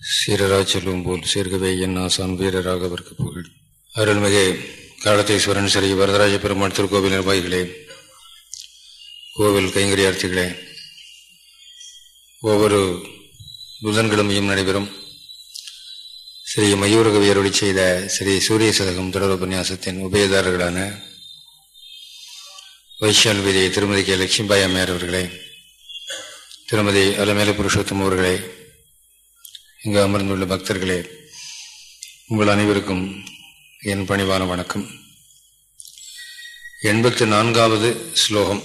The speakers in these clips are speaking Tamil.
சீரராஜ் செல்வம் போல் சேர்க்கவே என் ஆசான் வீரராக அவருக்கு புகழ். அருள்மிகு காலத்தீஸ்வரன் ஸ்ரீ வரதராஜ பெருமாள் திருக்கோவில் நிர்வாகிகளே கோவில் கைங்கரியார்த்திகளே ஒவ்வொரு புதன்கிழமையும் நடைபெறும் ஸ்ரீ மயூரகவி அருளி செய்த ஸ்ரீ சூரிய சதகம் தொடர் உபன்யாசத்தின் உபயதாரர்களான வைஷால் வீதி திருமதி கே. லட்சுமிபாய் அம்மையார் அவர்களே திருமதி அலமேல புருஷோத்தம் அவர்களே இங்கு அமர்ந்துள்ள பக்தர்களே உங்கள் அனைவருக்கும் என் பணிவான வணக்கம். எண்பத்து நான்காவது ஸ்லோகம்.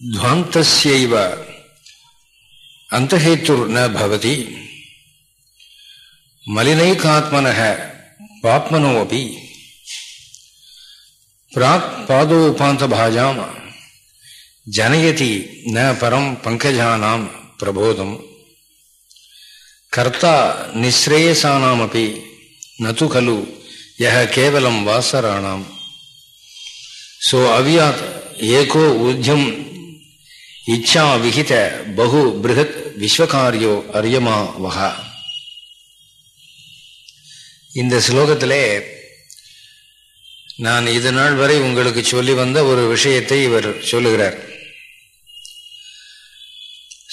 துவாந்தஸ்யைவ அந்தஹேத்துர் ந பவதி மலினைகாத்மனக பாப்மனோபி பிராக் பாதோபாந்தபாஜாம் ஜனயதி ந பரம் பங்கஜானாம் பிரபோதம் கர்த்தா நிஸ்ரேயசானாமபி நது கலு யஹ கேவலம் வாசராணாம் சோ அவியாத் ஏகோ ஊர்ஜம் இச்சா விகித பகு பிருகத் விஸ்வகாரியோ அரியமா வகா இந்த ஸ்லோகத்திலே நான் இது நாள் வரை உங்களுக்கு சொல்லி வந்த ஒரு விஷயத்தை இவர் சொல்லுகிறார்.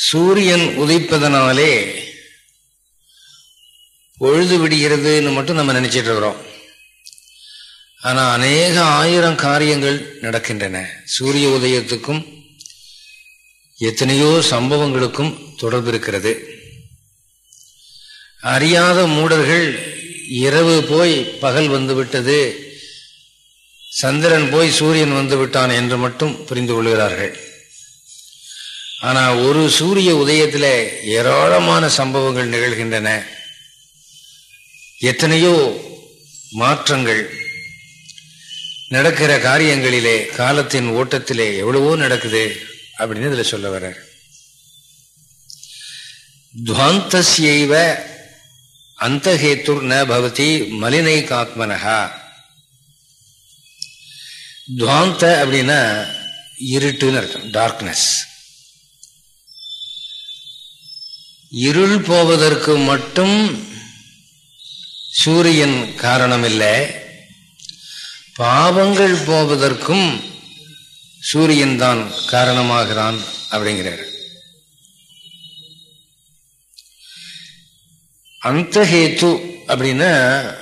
சூரியன் உதைப்பதனாலே பொழுது விடுகிறதுன்னு மட்டும் நம்ம நினைச்சிட்டு இருக்கிறோம். ஆனால் அநேக ஆயிரம் காரியங்கள் நடக்கின்றன. சூரிய உதயத்துக்கும் எத்தனையோ சம்பவங்களுக்கும் தொடர்பு இருக்கிறது. அறியாத மூடர்கள் இரவு போய் பகல் வந்துவிட்டது சந்திரன் போய் சூரியன் வந்துவிட்டான் என்று மட்டும் புரிந்து கொள்கிறார்கள். ஆனா ஒரு சூரிய உதயத்தில் ஏராளமான சம்பவங்கள் நிகழ்கின்றன. எத்தனையோ மாற்றங்கள். நடக்கிற காரியங்களிலே காலத்தின் ஓட்டத்திலே எவ்வளவோ நடக்குது அப்படின்னு இதுல சொல்ல வர துவாந்தஸ்யைவ அந்தஹேத்துர் ந பவதி மலினை காத்மனகா துவாந்த அப்படின்னா இருட்டுன்னு அர்த்தம் டார்க்னஸ் இருள் போவதற்கு மட்டும் சூரியன் காரணமில்லை. பாவங்கள் போவதற்கும் சூரியன் தான் காரணமாகிறான் அப்படிங்கிறார். அந்த ஹேத்து அப்படின்னா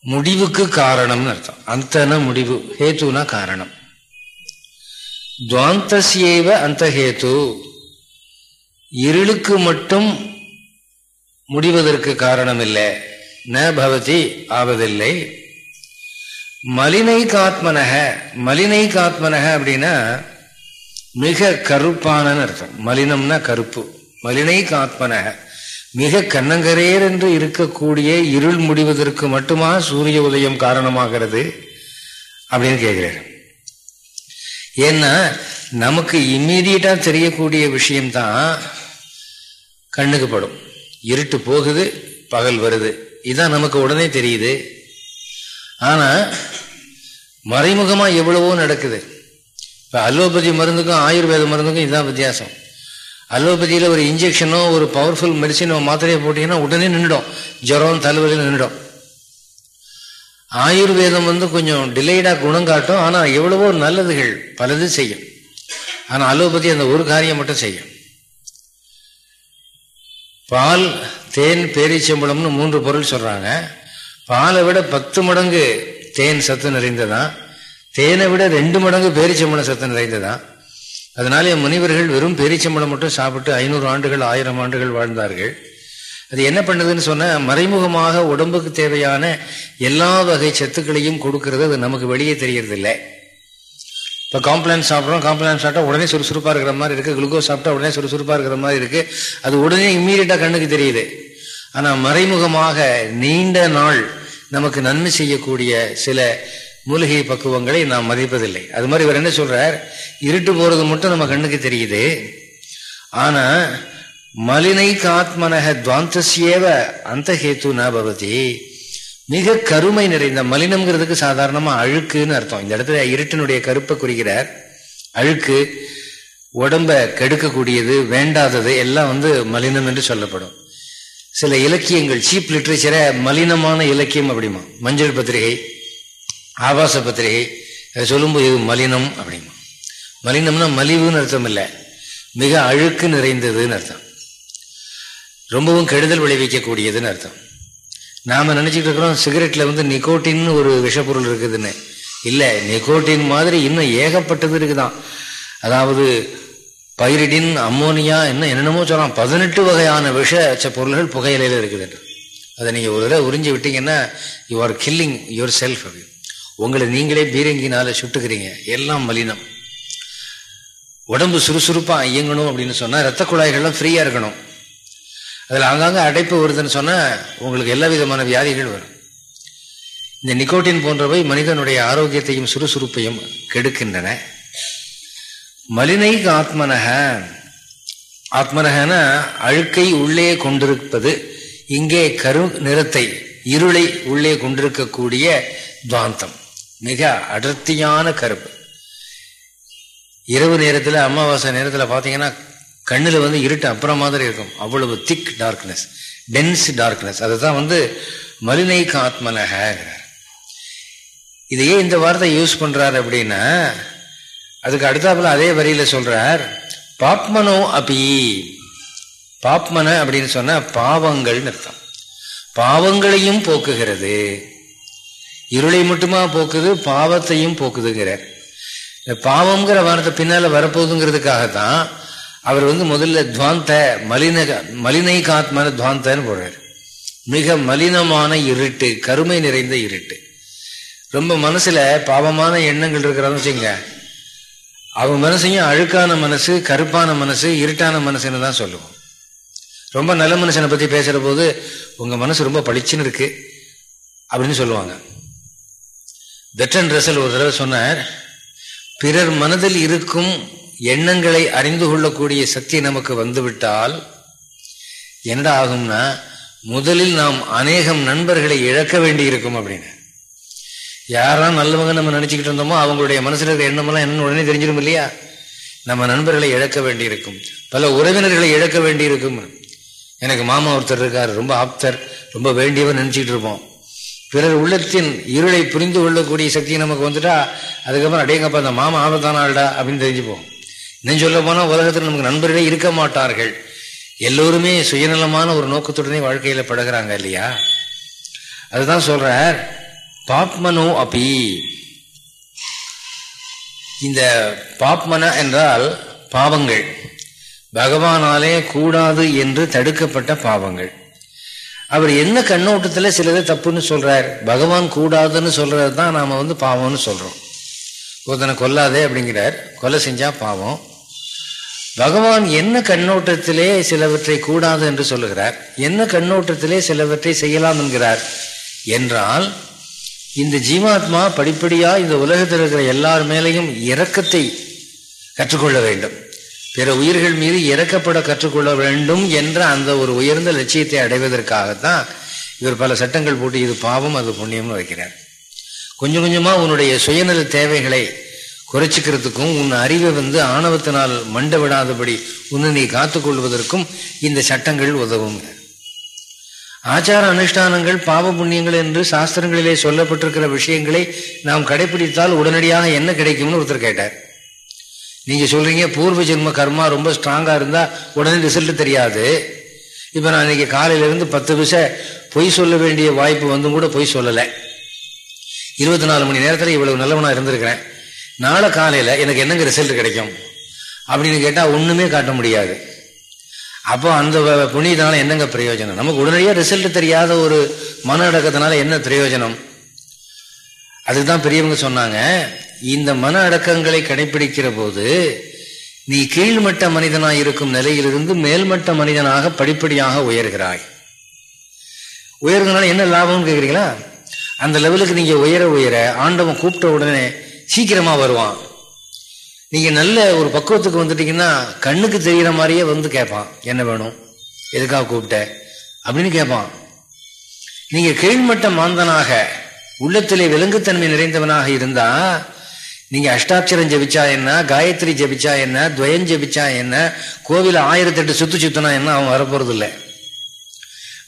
முடிவுக்கு காரணம்னு அர்த்தம். அந்தன முடிவு ஹேத்துனா காரணம். துவாந்தசியேவ அந்த ஹேத்து. இருளுக்கு மட்டும் முடிவதற்கு காரணமில்லை. ந பவதி ஆவதில்லை. மலினை காத்மனக மலினை காத்மனக அப்படின்னா மிக கருப்பான அர்த்தம். மலினம்னா கருப்பு. மலினை காத்மனக மிக கண்ணங்கரேர் என்று இருக்கக்கூடிய இருள் முடிவதற்கு மட்டுமா சூரிய உதயம் காரணமாகிறது அப்படின்னு கேட்கிறேன். ஏன்னா நமக்கு இம்மீடியட்டா தெரியக்கூடிய விஷயம்தான் கண்ணுக்கு படும். இருட்டு போகுது பகல் வருது. இதுதான் நமக்கு உடனே தெரியுது. ஆனா மறைமுகமா எவ்வளவோ நடக்குது. இப்ப அலோபதி மருந்துக்கும் ஆயுர்வேத மருந்துக்கும் இதுதான் வித்தியாசம். அலோபதியில ஒரு இன்ஜெக்ஷனோ ஒரு பவர்ஃபுல் மெடிசினோ மாத்திரையை போட்டீங்கன்னா உடனே நின்றுடும் ஜுரம் தலைவலி நின்றுடும் ஆயுர்வேதம் வந்து கொஞ்சம் டிலேடாக குணம் காட்டும் ஆனால் எவ்வளவோ நல்லதுகள் பலது செய்யும். ஆனால் அலோபதி அந்த ஒரு காரியம் மட்டும் செய்யும். பால் தேன் பேரிச்சம்பழம்னு மூன்று பொருள் சொல்கிறாங்க பாலை விட பத்து மடங்கு தேன் சத்து நிறைந்ததான் தேனை விட ரெண்டு மடங்கு பேரிச்சம்பளம் சத்து நிறைந்ததான் அதனாலே முனிவர்கள் வெறும் பேரிச்சம்பழம் மட்டும் சாப்பிட்டு ஐநூறு ஆண்டுகள் ஆயிரம் ஆண்டுகள் வாழ்ந்தார்கள். அது என்ன பண்ணுதுன்னு சொன்னால் மறைமுகமாக உடம்புக்கு தேவையான எல்லா வகை சத்துக்களையும் கொடுக்கறது அது நமக்கு வெளியே தெரியறது இல்லை இப்போ காம்ப்ளான் சாப்பிட்றோம் காம்ப்ளான் சாப்பிட்டா உடனே சுறுசுறுப்பாக இருக்கிற மாதிரி இருக்கு. குளுக்கோஸ் சாப்பிட்டா உடனே சுறுசுறுப்பாக இருக்கிற மாதிரி இருக்கு. அது உடனே இம்மீடியட்டாக கண்ணுக்கு தெரியுது. ஆனால் மறைமுகமாக நீண்ட நாள் நமக்கு நன்மை செய்யக்கூடிய சில மூலிகை பக்குவங்களை நாம் மதிப்பதில்லை. அது மாதிரி இவர் என்ன சொல்றார்? இருட்டு போறது மட்டும் நம்ம கண்ணுக்கு தெரியுது. ஆனா மலினைகாத்மனக துவாந்தசியேவ அந்த ஹேத்து ந மிக கருமை நிறைந்த மலினம்ங்கிறதுக்கு சாதாரணமாக அழுக்குன்னு அர்த்தம். இந்த இடத்துல இருட்டினுடைய கருப்பை குறிக்கிறார். அழுக்கு உடம்ப கெடுக்கக்கூடியது வேண்டாதது எல்லாம் வந்து மலினம் என்று சொல்லப்படும். சில இலக்கியங்கள் சீப் லிட்ரேச்சரை மலினமான இலக்கியம் அப்படிமா. மஞ்சள் பத்திரிகை ஆபாச பத்திரிகை அதை சொல்லும்போது இது மலினம் அப்படிமா. மலினம்னா மலிவுன்னு அர்த்தம் இல்லை. மிக அழுக்கு நிறைந்ததுன்னு அர்த்தம். ரொம்பவும் கெடுதல் விளைவிக்கக்கூடியதுன்னு அர்த்தம். நாம் நினைச்சிட்டு இருக்கிறோம் சிகரெட்டில் வந்து நிக்கோட்டின் ஒரு விஷப்பொருள் இருக்குதுன்னு. இல்லை நிக்கோட்டின் மாதிரி இன்னும் ஏகப்பட்டது இருக்குதான். அதாவது பைரிடின் அம்மோனியா என்ன என்னென்னமோ சொல்லலாம். பதினெட்டு வகையான விஷ பொருள்கள் புகையிலையில் இருக்குது அதை நீங்கள் ஒரு தடவை உறிஞ்சி விட்டீங்கன்னா you are killing yourself அப்படி உங்களை நீங்களே பீரங்கினால சுட்டுக்கிறீங்க. எல்லாம் மலினம். உடம்பு சுறுசுறுப்பாக இயங்கணும் அப்படின்னு சொன்னால் ரத்த குழாய்கள்லாம் ஃப்ரீயாக இருக்கணும். அதில் ஆங்காங்க அடைப்பு வருதுன்னு சொன்னால் உங்களுக்கு எல்லா விதமான வியாதிகள் வரும். இந்த நிக்கோட்டின் போன்றவை மனிதனுடைய ஆரோக்கியத்தையும் சுறுசுறுப்பையும் கெடுக்கின்றன. மலினைக்கு ஆத்மனக ஆத்மனகன அழுக்கை உள்ளே கொண்டிருப்பது இங்கே கரு நிறத்தை இருளை உள்ளே கொண்டிருக்கக்கூடிய துவாந்தம். மிக அடர்த்தியான கருப்பு. இரவு நேரத்தில் அமாவாசை நேரத்தில் பார்த்தீங்கன்னா கண்ணில் வந்து இருட்டு அப்புறம் மாதிரி இருக்கும். அவ்வளவு திக் டார்க்னஸ் டென்ஸ் டார்க்னஸ் அதுதான் வந்து மலினை காத்மனகிறார் இதையே இந்த வார்த்தை யூஸ் பண்ணுறார் அப்படின்னா அதுக்கு அடுத்தாப்புல அதே வரியில சொல்கிறார் பாப்மனோ அபி. பாப்மன அப்படின்னு சொன்னால் பாவங்கள்னு அர்த்தம். பாவங்களையும் போக்குகிறது. இருளை மட்டுமா போக்குது பாவத்தையும் போக்குதுங்கிறார். இந்த பாவங்கிற வார்த்தை பின்னால் வரப்போகுதுங்கிறதுக்காக தான் அவர் வந்து முதல்ல துவாந்த மலின மலினை காத்மான துவாந்தன்னு போடுறார். மிக மலினமான இருட்டு கருமை நிறைந்த இருட்டு. ரொம்ப மனசுல பாவமான எண்ணங்கள் இருக்கிறான்னு வச்சுங்க அவங்க மனசையும் அழுக்கான மனசு கருப்பான மனசு இருட்டான மனசுன்னு தான் சொல்லுவோம். ரொம்ப நல்ல மனுஷனை பத்தி பேசுற போது உங்க மனசு ரொம்ப பளிச்சுன்னு இருக்கு அப்படின்னு சொல்லுவாங்க. பெட்டன் ரசல் ஒரு தடவை சொன்னார் பிறர் மனதில் இருக்கும் எண்ணங்களை அறிந்து கொள்ளக்கூடிய சக்தி நமக்கு வந்துவிட்டால் என்ன ஆகும்னா முதலில் நாம் அநேகம் நண்பர்களை இழக்க வேண்டி இருக்கும் அப்படின்னு. யாரா நல்லவங்க நம்ம நினைச்சுக்கிட்டு இருந்தோமோ அவங்களுடைய மனசுல இருக்கிற எண்ணமெல்லாம் என்னன்னு உடனே தெரிஞ்சிடும் இல்லையா? நம்ம நண்பர்களை இழக்க வேண்டி இருக்கும் பல உறவினர்களை இழக்க வேண்டி இருக்கும் எனக்கு மாமா ஒருத்தர் இருக்கார் ரொம்ப ஆப்தர் ரொம்ப வேண்டியவர் நினைச்சிட்டு இருப்போம். பிறர் உள்ளத்தின் இருளை புரிந்து கொள்ளக்கூடிய சக்தி நமக்கு வந்துட்டா அதுக்கப்புறம் அடேங்கப்பா அந்த மாமா ஆபத்தான ஆள்டா அப்படின்னு தெரிஞ்சுப்போம். இன்னும் சொல்ல போனா உலகத்தில் நமக்கு நண்பர்களே இருக்க மாட்டார்கள். எல்லோருமே சுயநலமான ஒரு நோக்கத்துடனே வாழ்க்கையில படுகிறாங்க இல்லையா? அதுதான் சொல்றார் பாப்மனோ அபி. இந்த பாப்மன என்றால் பாவங்கள். பகவானாலே கூடாது என்று தடுக்கப்பட்ட பாவங்கள். அவர் என்ன கண்ணோட்டத்தில் சிலது தப்புன்னு சொல்றார். பகவான் கூடாதுன்னு சொல்றது தான் நாம வந்து பாவம்னு சொல்றோம். ஒருத்தனை கொல்லாதே அப்படிங்கிறார். கொலை செஞ்சா பாவம். பகவான் என்ன கண்ணோட்டத்திலே சிலவற்றை கூடாது என்று சொல்லுகிறார். என்ன கண்ணோட்டத்திலே சிலவற்றை செய்யலாம் என்கிறார். என்றால் இந்த ஜீவாத்மா படிப்படியாக இந்த உலகத்தில் இருக்கிற எல்லார் மேலையும் இரக்கத்தை கற்றுக்கொள்ள வேண்டும். பிற உயிர்கள் மீது இறக்கப்பட கற்றுக்கொள்ள வேண்டும் என்ற அந்த ஒரு உயர்ந்த லட்சியத்தை அடைவதற்காகத்தான் இவர் பல சட்டங்கள் போட்டு இது பாவம் அது புண்ணியம்னு வைக்கிறார். கொஞ்சம் கொஞ்சமாக உன்னுடைய சுயநல தேவைகளை குறைச்சிக்கிறதுக்கும் உன் அறிவை வந்து ஆணவத்தினால் மண்ட விடாதபடி உன்னை நீ காத்துக்கொள்வதற்கும் இந்த சட்டங்கள் உதவும் ஆச்சார அனுஷ்டானங்கள் பாவ புண்ணியங்கள் என்று சாஸ்திரங்களிலே சொல்லப்பட்டிருக்கிற விஷயங்களை நாம் கடைபிடித்தால் உடனடியாக என்ன கிடைக்கும்னு ஒருத்தர் கேட்டார். நீங்கள் சொல்கிறீங்க பூர்வ ஜென்ம கர்மா ரொம்ப ஸ்ட்ராங்காக இருந்தால் உடனே ரிசல்ட் தெரியாது. இப்போ நான் இன்னைக்கு காலையிலேருந்து பத்து விஷயம் பொய் சொல்ல வேண்டிய வாய்ப்பு வந்தும் கூட பொய் சொல்லலை. இருபத்தி நாலு மணி நேரத்தில் இவ்வளவு நல்லவனாக இருந்திருக்கிறேன். நாளை காலையில் எனக்கு என்னங்க ரிசல்ட் கிடைக்கும்? அப்படின்னு கேட்டால் ஒன்றுமே காட்ட முடியாது. அப்போ அந்த புண்ணியத்தினால என்னங்க பிரயோஜனம்? நமக்கு உடனடியாக ரிசல்ட் தெரியாத ஒரு மன அடக்கத்தினால என்ன பிரயோஜனம்? அதுதான் பெரியவங்க சொன்னாங்க இந்த மன அடக்கங்களை கடைபிடிக்கிற போது நீ கீழ்மட்ட மனிதனாக இருக்கும் நிலையிலிருந்து மேல்மட்ட மனிதனாக படிப்படியாக உயர்கிறாய். உயர்கிறதுனால என்ன லாபம்னு கேட்குறீங்களா அந்த லெவலுக்கு நீங்கள் உயர உயர ஆண்டவன் கூப்பிட்ட உடனே சீக்கிரமா வருவான். நீங்க நல்ல ஒரு பக்குவத்துக்கு வந்துட்டீங்கன்னா கண்ணுக்கு தெரிகிற மாதிரியே வந்து கேட்பான் என்ன வேணும்? எதுக்காக கூப்பிட்ட? அப்படின்னு கேட்பான் நீங்க கீழ்மட்ட மாந்தனாக உள்ளத்திலே விலங்குத்தன்மை நிறைந்தவனாக இருந்தா நீங்க அஷ்டாட்சரம் ஜபிச்சா என்ன? காயத்ரி ஜபிச்சா என்ன? துவயம் ஜபிச்சா என்ன? கோவில ஆயிரத்தெட்டு சுத்து சுத்தினா என்ன? அவன் வரப்போறது இல்லை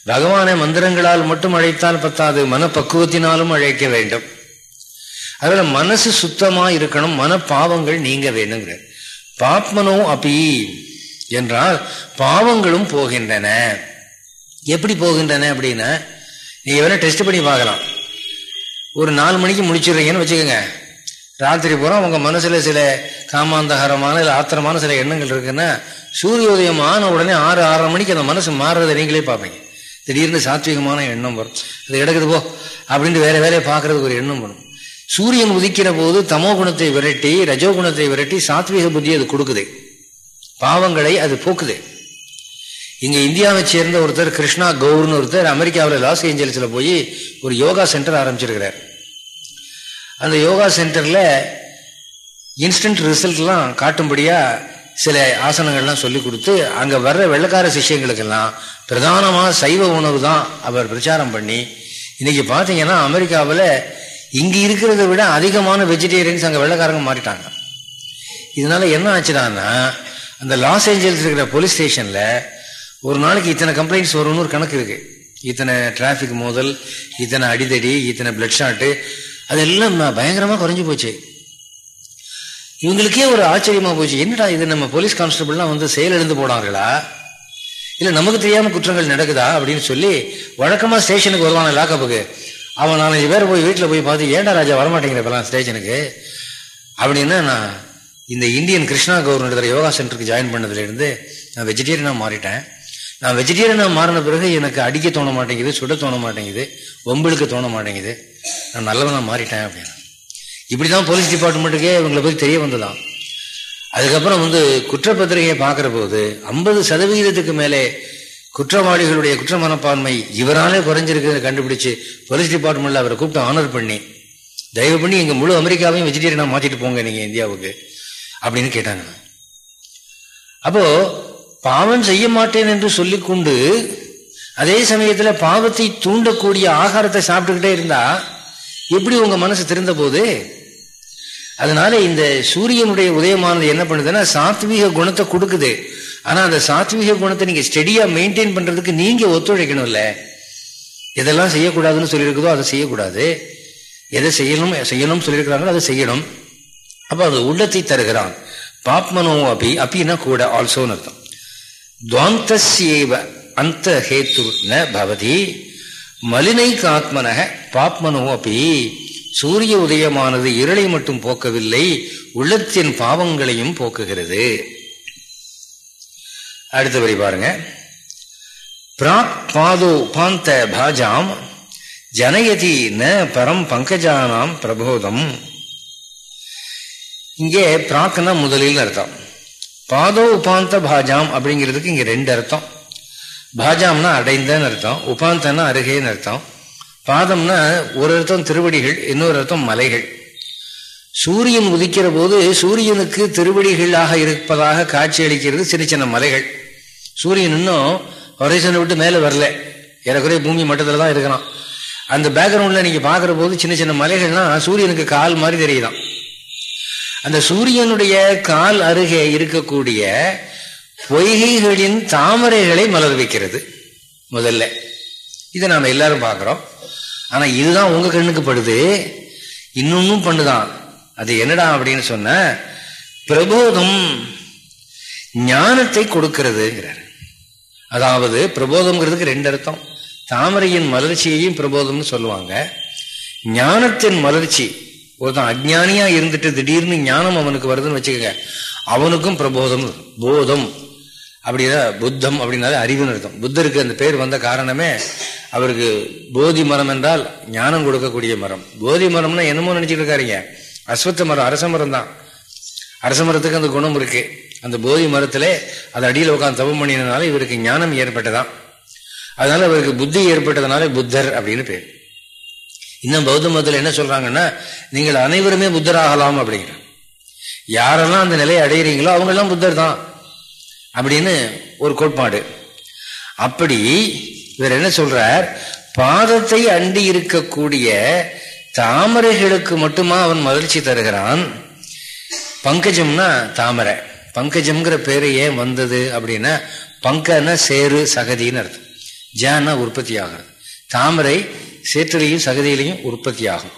பகவானை மந்திரங்களால் மட்டும் அழைத்தால் பத்தாது மனப்பக்குவத்தினாலும் அழைக்க வேண்டும். அதனால மனசு சுத்தமா இருக்கணும் மன பாவங்கள் நீங்க வேணுங்கிற பாப்மனோ அப்பி என்றால் பாவங்களும் போகின்றன. எப்படி போகின்றன அப்படின்னா நீங்க வேணா டெஸ்ட் பண்ணி பார்க்கலாம். ஒரு நாலு மணிக்கு முடிச்சிடுறீங்கன்னு வச்சுக்கோங்க. ராத்திரி பூரா உங்க மனசுல சில காமாந்தகரமான இல்லை ஆத்திரமான சில எண்ணங்கள் இருக்குன்னா சூரிய உதயம் ஆன உடனே ஆறு ஆறரை மணிக்கு அந்த மனசு மாறுறதை நீங்களே பார்ப்பீங்க. திடீர்னு சாத்விகமான எண்ணம் வரும். அது கிடக்குது போ அப்படின்ட்டு வேற வேலையை பார்க்கறதுக்கு ஒரு எண்ணம் வரும். சூரியன் உதிக்கிற போது தமோ குணத்தை விரட்டி ரஜோ குணத்தை விரட்டி சாத்விக புத்தி அது கொடுக்குது. பாவங்களை அது போக்குது. இங்க இந்தியாவை சேர்ந்த ஒருத்தர் கிருஷ்ணா கௌர்னு ஒருத்தர் அமெரிக்காவில் லாஸ் ஏஞ்சல்ஸில் போய் ஒரு யோகா சென்டர் ஆரம்பிச்சிருக்கிறார். அந்த யோகா சென்டரில் இன்ஸ்டன்ட் ரிசல்ட்லாம் காட்டும்படியாக சில ஆசனங்கள்லாம் சொல்லி கொடுத்து அங்கே வர்ற வெள்ளக்கார சிஷியங்களுக்கெல்லாம் பிரதானமாக சைவ உணவு தான் அவர் பிரச்சாரம் பண்ணி இன்னைக்கு பார்த்தீங்கன்னா அமெரிக்காவில் இங்கே இருக்கிறத விட அதிகமான வெஜிடேரியன்ஸ் அங்கே வெள்ளக்காரங்க மாறிட்டாங்க. இதனால என்ன ஆச்சுடான்னா அந்த லாஸ் ஏஞ்சல்ஸ் இருக்கிற போலீஸ் ஸ்டேஷனில் ஒரு நாளைக்கு இத்தனை கம்ப்ளைண்ட்ஸ் வரும்னு ஒரு கணக்கு இருக்கு. இத்தனை டிராஃபிக் மோதல் இத்தனை அடிதடி இத்தனை பிளட் ஷாட்டு அதெல்லாம் பயங்கரமாக குறைஞ்சு போச்சு. இவங்களுக்கே ஒரு ஆச்சரியமா போச்சு. என்னடா இது நம்ம போலீஸ் கான்ஸ்டபிள்லாம் வந்து செயலிழந்து போனார்களா? இல்லை நமக்கு தெரியாமல் குற்றங்கள் நடக்குதா? அப்படின்னு சொல்லி வழக்கமாக ஸ்டேஷனுக்கு வருவாங்க லாக்கப்புக்கு அவன் நாலஞ்சு பேர் போய் வீட்டில் போய் பார்த்து ஏண்டா ராஜா வரமாட்டேங்கிற இப்பெல்லாம் ஸ்டேஷனுக்கு அப்படின்னா நான் இந்த இந்தியன் கிருஷ்ணா கவர்னர் யோகா சென்டருக்கு ஜாயின் பண்ணதுலேருந்து நான் வெஜிடேரியனாக மாறிட்டேன். நான் வெஜிடேரியனாக மாறின பிறகு எனக்கு அடிக்க தோண மாட்டேங்குது சுட தோண மாட்டேங்குது ஒம்பளுக்கு தோண மாட்டேங்குது. நான் நல்லவனாக மாறிட்டேன் அப்படின்னு. இப்படி தான் போலீஸ் டிபார்ட்மெண்ட்டுக்கே இவங்களை பற்றி தெரிய வந்ததான் அதுக்கப்புறம் வந்து குற்றப்பத்திரிகையை பார்க்குற போது ஐம்பது சதவிகிதத்துக்கு மேலே குற்றவாளிகளுடைய குற்ற மனப்பான்மை இவராலே குறைஞ்சிருக்கிறத கண்டுபிடிச்சு போலீஸ் டிபார்ட்மெண்ட்ல அவரை கூப்பிட்டு ஆனர் பண்ணி தயவு பண்ணி எங்க முழு அமெரிக்காவையும் வெஜிடேரியனா மாத்திட்டு போங்க நீங்க இந்தியாவுக்கு அப்படின்னு கேட்டாங்க. அப்போ பாவம் செய்ய மாட்டேன் என்று சொல்லிக்கொண்டு அதே சமயத்துல பாவத்தை தூண்டக்கூடிய ஆகாரத்தை சாப்பிட்டுக்கிட்டே இருந்தா எப்படி உங்க மனசு திறந்த போது அதனால இந்த சூரியனுடைய உதயமானது என்ன பண்ணுதுன்னா சாத்வீக குணத்தை கொடுக்குது. ஆனா அந்த சாத்வீக குணத்தை நீங்க ஸ்டெடியா மெயின்டைன் பண்றதுக்கு நீங்க ஒத்துழைக்கணும்ல. எதெல்லாம் செய்யக்கூடாதுன்னு சொல்லியிருக்குதோ அதை செய்யக்கூடாது. எதை செய்யணும் செய்யணும்னு சொல்லியிருக்கிறாங்களோ அதை செய்யணும். அப்ப அது உள்ளத்தை தருகிறான். பாப்மனோ அப்படி அப்பின்னா கூட ஆல்சோன்னு அர்த்தம். துவாந்தசேவ அந்த ஹேத்து பவதி மலினைக்காத்மனக பாப்மனோ அப்பி சூரிய உதயமானது இருளை மட்டும் போக்கவில்லை உள்ளத்தின் பாவங்களையும் போக்குகிறது. அடுத்தபடி பாருங்க. பிராக் பாதோ பாந்த பாஜாம் ஜனயதி ந பரம் பங்கஜானாம் பிரபோதம். இங்கே பிராக்னா முதலில் அர்த்தம். பாதோ உபாந்த பாஜாம் அப்படிங்கிறதுக்கு இங்க ரெண்டு அர்த்தம். பாஜாம்னா அடைந்தன்னு அர்த்தம் உபாந்தன்னா அருகேன்னு அர்த்தம். பாதம்னா ஒரு அர்த்தம் திருவடிகள் இன்னொரு அர்த்தம் மலைகள். சூரியன் உதிக்கிற போது சூரியனுக்கு திருவடிகளாக இருப்பதாக காட்சி அளிக்கிறது சின்ன சின்ன மலைகள். சூரியன் இன்னும் ஹொரைசனை விட்டு மேலே வரல. ஏறக்குறைய பூமி மட்டத்தில் தான் இருக்கிறான். அந்த பேக்ரவுண்டில் நீங்கள் பார்க்குற போது சின்ன சின்ன மலைகள்லாம் சூரியனுக்கு கால் மாதிரி தெரியுதான். அந்த சூரியனுடைய கால் அருகே இருக்கக்கூடிய பொய்கைகளின் தாமரைகளை மலர் வைக்கிறது முதல்ல. இதை நாம் எல்லாரும் பார்க்குறோம். ஆனால் இதுதான் உங்க கண்ணுக்கு படுது. இன்னொன்னும் பண்ணுதான். அது என்னடா அப்படின்னு சொன்ன பிரபோதம் ஞானத்தை கொடுக்கிறதுங்கிறார். அதாவது பிரபோதம்ங்கிறதுக்கு ரெண்டு அர்த்தம். தாமரையின் மலர்ச்சியையும் பிரபோதம்னு சொல்லுவாங்க. ஞானத்தின் மலர்ச்சி ஒருத்தன் அஜ்ஞானியா இருந்துட்டு திடீர்னு ஞானம் அவனுக்கு வருதுன்னு வச்சுக்கோங்க. அவனுக்கும் பிரபோதம் போதம். அப்படிதான் புத்தம் அப்படின்னாலே அறிவுன்னு அர்த்தம். புத்தருக்கு அந்த பேர் வந்த காரணமே அவருக்கு போதி மரம் என்றால் ஞானம் கொடுக்கக்கூடிய மரம். போதி மரம்னா என்னமோ நினைச்சிட்டு இருக்காருங்க. அஸ்வத்த மரம் அரச மரம் தான். அரச மரத்துக்கு அந்த குணம் இருக்கு. அந்த போதி மரத்திலே அது அடியில் உட்காந்து தவம் பண்ணினால இவருக்கு ஞானம் ஏற்பட்டதான் அதனால அவருக்கு புத்தி ஏற்பட்டதுனால புத்தர் அப்படின்னு பேர். இன்னும் பௌத்த மதத்தில் என்ன சொல்றாங்கன்னா நீங்கள் அனைவருமே புத்தராகலாம் அப்படிங்கிற யாரெல்லாம் அந்த நிலையை அடையிறீங்களோ அவங்கெல்லாம் புத்தர் தான். அப்படின்னு ஒரு கோட்பாடு. அப்படி இவர் என்ன சொல்றார்? பாதத்தை அண்டி இருக்கக்கூடிய தாமரைகளுக்கு மட்டுமா அவன் மகிழ்ச்சி தருகிறான்? பங்கஜம்னா தாமரை. பங்கஜம்ங்கிற பேரு ஏன் வந்தது அப்படின்னா பங்கன சேரு சகதின்னு அர்த்தம். ஜான்னா உற்பத்தி ஆகிறது தாமரை சேற்றுலையும் சகதியிலையும் உற்பத்தி ஆகும்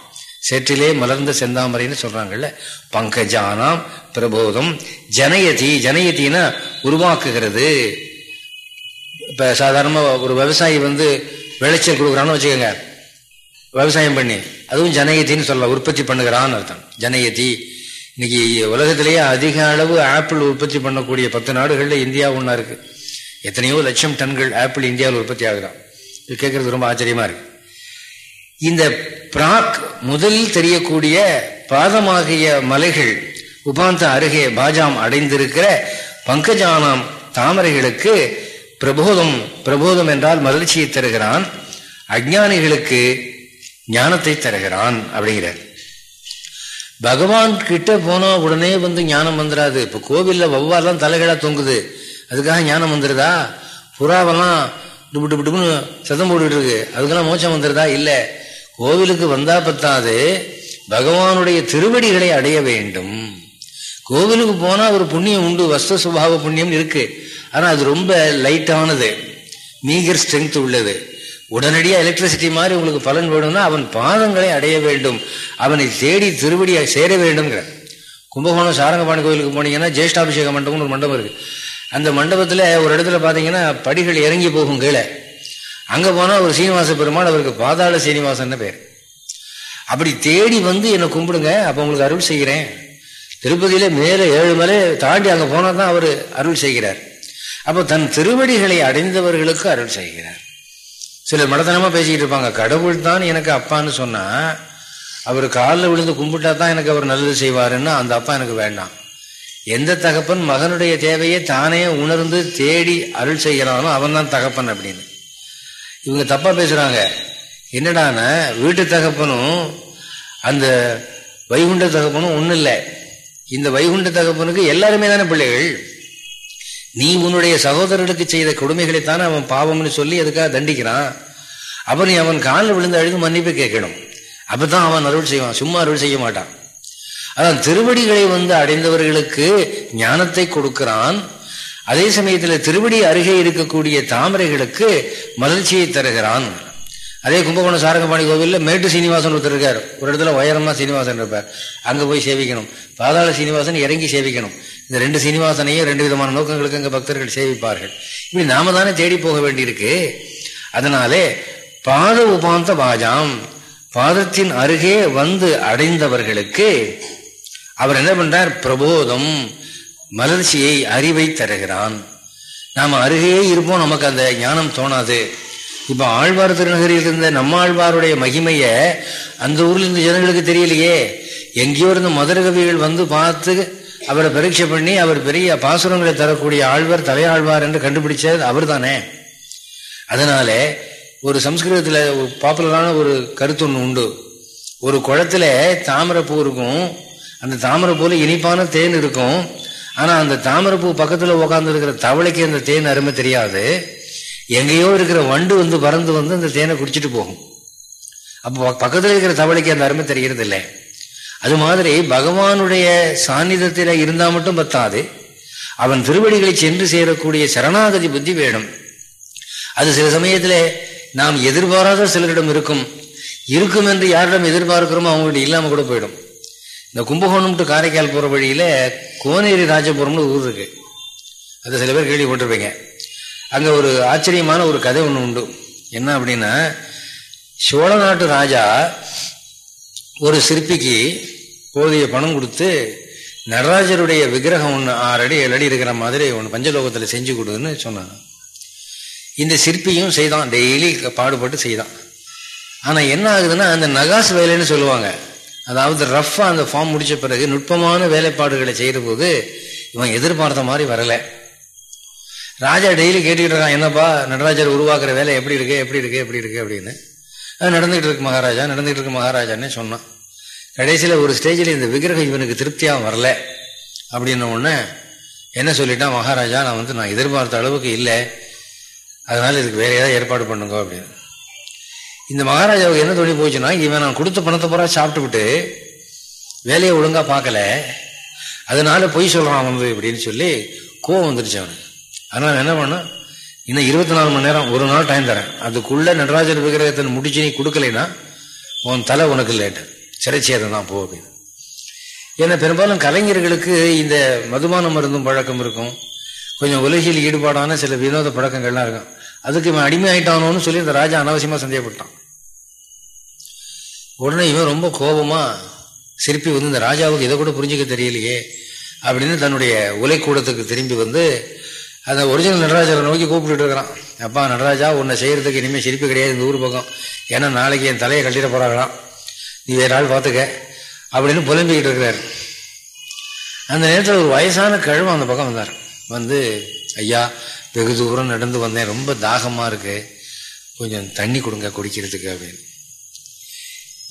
சேற்றிலே மலர்ந்த செந்தாமரைன்னு சொல்றாங்கல்ல. பங்கஜானாம் பிரபோதம் ஜனயதி ஜனயத்தின்னா உருவாக்குகிறது. இப்ப சாதாரணமா ஒரு விவசாயி வந்து விளைச்சல் கொடுக்குறான்னு வச்சுக்கோங்க. விவசாயம் பண்ணி அதுவும் ஜனயத்தின்னு சொல்லலாம் உற்பத்தி பண்ணுகிறான்னு அர்த்தம். ஜனயதி இன்னைக்கு உலகத்திலேயே அதிக அளவு ஆப்பிள் உற்பத்தி பண்ணக்கூடிய பத்து நாடுகளில் இந்தியா ஒன்றா இருக்கு. எத்தனையோ லட்சம் டன்கள் ஆப்பிள் இந்தியாவில் உற்பத்தி ஆகுதான் இது கேட்கறது ரொம்ப ஆச்சரியமா இருக்கு. இந்த பிராக் முதலில் தெரியக்கூடிய பாதமாகிய மலைகள் உபாந்த அருகே பாஜாம் அடைந்திருக்கிற பங்கஜானாம் தாமரைகளுக்கு பிரபோதம் பிரபோதம் என்றால் மகிழ்ச்சியை தருகிறான் அஜானிகளுக்கு ஞானத்தை தருகிறான் அப்படிங்கிறார். பகவான் கிட்ட போனா உடனே வந்து ஞானம் வந்துடாது இப்ப கோவிலில் வவ்வாலாம் தலைகளாக தொங்குது. அதுக்காக ஞானம் வந்துருதா? புறாவெல்லாம் டுபு டுபு டுபுன்னு சதம் போட்டுட்டு இருக்கு. அதுக்கெல்லாம் மோச்சம் வந்துடுதா இல்லை. கோவிலுக்கு வந்தா பத்தாது பகவானுடைய திருவடிகளை அடைய வேண்டும். கோவிலுக்கு போனால் ஒரு புண்ணியம் உண்டு வஸ்த சுபாவ புண்ணியம் இருக்கு. ஆனால் அது ரொம்ப லைட்டானது மீகர் ஸ்ட்ரென்த் உள்ளது. உடனடியாக எலக்ட்ரிசிட்டி மாதிரி உங்களுக்கு பலன் வேணும்னா அவன் பாதங்களை அடைய வேண்டும். அவனை தேடி திருவடியாக சேர வேண்டும்ங்கிற கும்பகோணம் சாரங்கபாணி கோயிலுக்கு போனீங்கன்னா ஜேஷ்டாபிஷேக மண்டபம்னு ஒரு மண்டபம் இருக்கு. அந்த மண்டபத்தில் ஒரு இடத்துல பார்த்தீங்கன்னா படிகள் இறங்கி போகும் கீழே. அங்கே போனால் அவர் சீனிவாச பெருமாள் அவருக்கு பாதாள சீனிவாசன் பேர். அப்படி தேடி வந்து என்னை கும்பிடுங்க அப்போ உங்களுக்கு அருள் செய்கிறேன். திருப்பதியில் மேலே ஏழு மலை தாண்டி அங்கே போனா தான் அவர் அருள் செய்கிறார். அப்போ தன் திருவடிகளை அடைந்தவர்களுக்கு அருள் செய்கிறார். சிலர் மடத்தனமாக பேசிக்கிட்டு இருப்பாங்க கடவுள் தான் எனக்கு அப்பான்னு சொன்னால் அவர் காலில் விழுந்து கும்பிட்டா தான் எனக்கு அவர் நல்லது செய்வாருன்னா அந்த அப்பா எனக்கு வேண்டாம். எந்த தகப்பன் மகனுடைய தேவையை தானே உணர்ந்து தேடி அருள் செய்கிறானோ அவன் தான் தகப்பன் அப்படின்னு. இவங்க தப்பா பேசுறாங்க. என்னடான வீட்டு தகப்பனும் அந்த வைகுண்ட தகப்பனும் ஒன்றும் இல்லை. இந்த வைகுண்ட தகப்பனுக்கு எல்லாருமே தானே பிள்ளைகள்? நீ உன்னுடைய சகோதரனுக்கு செய்த கொடுமைகளைத்தானே அவன் பாவம்னு சொல்லி அதுக்காக தண்டிக்கிறான். அப்ப நீ அவன் காலில் விழுந்து அழுது மன்னிப்பு கேட்கணும். அப்பதான் அவன் அருள் செய்வான். சும்மா அருள் செய்ய மாட்டான். அதான் திருவடிகளை வந்து அடைந்தவர்களுக்கு ஞானத்தை கொடுக்கிறான். அதே சமயத்தில் திருவடி அருகே இருக்கக்கூடிய தாமரைகளுக்கு மலர்ச்சியை தருகிறான். அதே கும்பகோணம் சாரங்கபாணி கோவிலில் மேட்டு சீனிவாசன் ஒருத்தர் இருக்கார். ஒரு இடத்துல உயரமா சீனிவாசன் இருப்பார். அங்கே போய் சேவிக்கணும். பாதாள சீனிவாசன் இறங்கி சேவிக்கணும். இந்த ரெண்டு சீனிவாசனையும் ரெண்டு விதமான நோக்கங்களுக்கு அங்கே பக்தர்கள் சேவிப்பார்கள். இப்படி நாம தானே தேடி போக வேண்டியிருக்கு. அதனாலே பாத உபாந்த பாஜாம். பாதத்தின் அருகே வந்து அடைந்தவர்களுக்கு அவர் என்ன பண்றார்? பிரபோதம். மலர்ச்சியை அறிவை தருகிறான். நாம் அருகே இருப்போம் நமக்கு அந்த ஞானம் தோணாது. இப்போ ஆழ்வார் திருநகரில் இருந்த நம்ம ஆழ்வாருடைய மகிமையை அந்த ஊரில் இருந்த ஜனங்களுக்கு தெரியலையே. எங்கேயோ இருந்த மதுர கவிகள் வந்து பார்த்து அவரை பரீட்சை பண்ணி அவர் பெரிய பாசுரங்களை தரக்கூடிய ஆழ்வார் தலையாழ்வார் என்று கண்டுபிடிச்சது அவர் தானே அதனால ஒரு சம்ஸ்கிருதத்தில் பாப்புலரான ஒரு கருத்து ஒன்று உண்டு. ஒரு குளத்துல தாமரைப்பூ இருக்கும். அந்த தாமரைப்பூல இனிப்பான தேன் இருக்கும். ஆனால் அந்த தாமரைப்பூ பக்கத்தில் உட்கார்ந்து தவளைக்கு அந்த தேன் அருமை தெரியாது. எங்கேயோ இருக்கிற வண்டு வந்து பறந்து வந்து அந்த தேனை குடிச்சிட்டு போகும். அப்போ பக்கத்தில் இருக்கிற தவளைக்கு அந்த அருமை தெரிகிறது இல்லை அது மாதிரி பகவானுடைய சாநிதத்தில் இருந்தால் மட்டும் பத்தாது. அவன் திருவடிகளை சென்று சேரக்கூடிய சரணாகதி புத்தி வேணும். அது சில சமயத்தில் நாம் எதிர்பாராத சிலரிடம் இருக்கும். இருக்கும் என்று யாரிடம் எதிர்பார்க்கிறோமோ அவங்ககிட்ட இல்லாமல் கூட போயிடும். இந்த கும்பகோணம் டு காரைக்கால் போகிற வழியில் கோனேரி ராஜபுரம்னு ஊர் இருக்கு. அது சில பேர் கேள்விப்பட்டிருப்பீங்க. அங்கே ஒரு ஆச்சரியமான ஒரு கதை ஒன்று உண்டு. என்ன அப்படின்னா சோழ நாட்டு ராஜா ஒரு சிற்பிக்கு போதிய பணம் கொடுத்து நடராஜருடைய விக்கிரகம் ஒன்று ஆறு அடி ஏழு அடி இருக்கிற மாதிரி ஒன்று பஞ்சலோகத்தில் செஞ்சு கொடுன்னு சொன்னாங்க. இந்த சிற்பியும் செய்தான். டெய்லி பாடுபட்டு செய்தான். ஆனால் என்ன ஆகுதுன்னா அந்த நகாஸ் வேலைன்னு சொல்லுவாங்க. அதாவது ரஃபா அந்த ஃபார்ம் முடிச்ச பிறகு நுட்பமான வேலைப்பாடுகளை செய்கிற போது இவன் எதிர்பார்த்த மாதிரி வரலை. ராஜா டெய்லி கேட்டுக்கிட்டு இருக்கான் என்னப்பா நடராஜர் உருவாக்குற வேலை எப்படி இருக்கு எப்படி இருக்கு எப்படி இருக்கு அப்படின்னு. நடந்துகிட்டு இருக்கு மகாராஜா நடந்துகிட்டு இருக்கு மகாராஜான்னு சொன்னான். கடைசியில் ஒரு ஸ்டேஜில் இந்த விக்கிரகம் இவனுக்கு திருப்தியாக வரல. அப்படின்ன உடனே என்ன சொல்லிட்டான் மகாராஜா நான் வந்து நான் எதிர்பார்த்த அளவுக்கு இல்லை. அதனால இதுக்கு வேற ஏதாவது ஏற்பாடு பண்ணுங்க அப்படின்னு. இந்த மகாராஜாவுக்கு என்ன தோணி போச்சுன்னா இவன் நான் கொடுத்த பணத்தை பூரா சாப்பிட்டுவிட்டு வேலையை ஒழுங்காக பார்க்கல. அதனால பொய் சொல்கிறான் வந்து அப்படின்னு சொல்லி கோவம் வந்துருச்சு அவனுக்கு. அதனால் என்ன பண்ண இன்னும் இருபத்தி நாலு மணி நேரம் ஒரு நாள் டைம் தரேன். அதுக்குள்ளே நடராஜர் விக்கிரகத்தை முடிச்சு நீ கொடுக்கலைன்னா உன் தலை உனக்கு லேட்டு சிறைச்சேதம் தான் போ அப்படின்னு. ஏன்னா பெரும்பாலும் கலைஞர்களுக்கு இந்த மதுபான மருந்தும் பழக்கம் இருக்கும். கொஞ்சம் உலகில் ஈடுபாடான சில வினோத பழக்கங்கள்லாம் இருக்கும். அதுக்கு இவன் அடிமை ஆயிட்டானோன்னு சொல்லி இந்த ராஜா அனாவசியமாக சந்தேகப்பட்டான். உடனே இவன் ரொம்ப கோபமா சிரிப்பி வந்து இந்த ராஜாவுக்கு இதை கூட புரிஞ்சுக்க தெரியலையே அப்படின்னு தன்னுடைய உலைக்கூடத்துக்கு திரும்பி வந்து அந்த ஒரிஜினல் நடராஜரை நோக்கி கூப்பிட்டு இருக்கிறான். அப்பா நடராஜா உன்னை செய்யறதுக்கு இனிமேல் சிரிப்பு கிடையாது இந்த ஊர் பக்கம். ஏன்னா நாளைக்கு என் தலையை கட்டிட போறாங்களாம். நீ வேற ஆள் பார்த்துக்க அப்படின்னு புலம்பிக்கிட்டு இருக்கிறார். அந்த நேரத்தில் ஒரு வயசான கழுவம் அந்த பக்கம் வந்தார். வந்து ஐயா வெகு தூரம் நடந்து வந்தேன். ரொம்ப தாகமாக இருக்குது கொஞ்சம் தண்ணி கொடுங்க குடிக்கிறதுக்கு அப்படின்னு.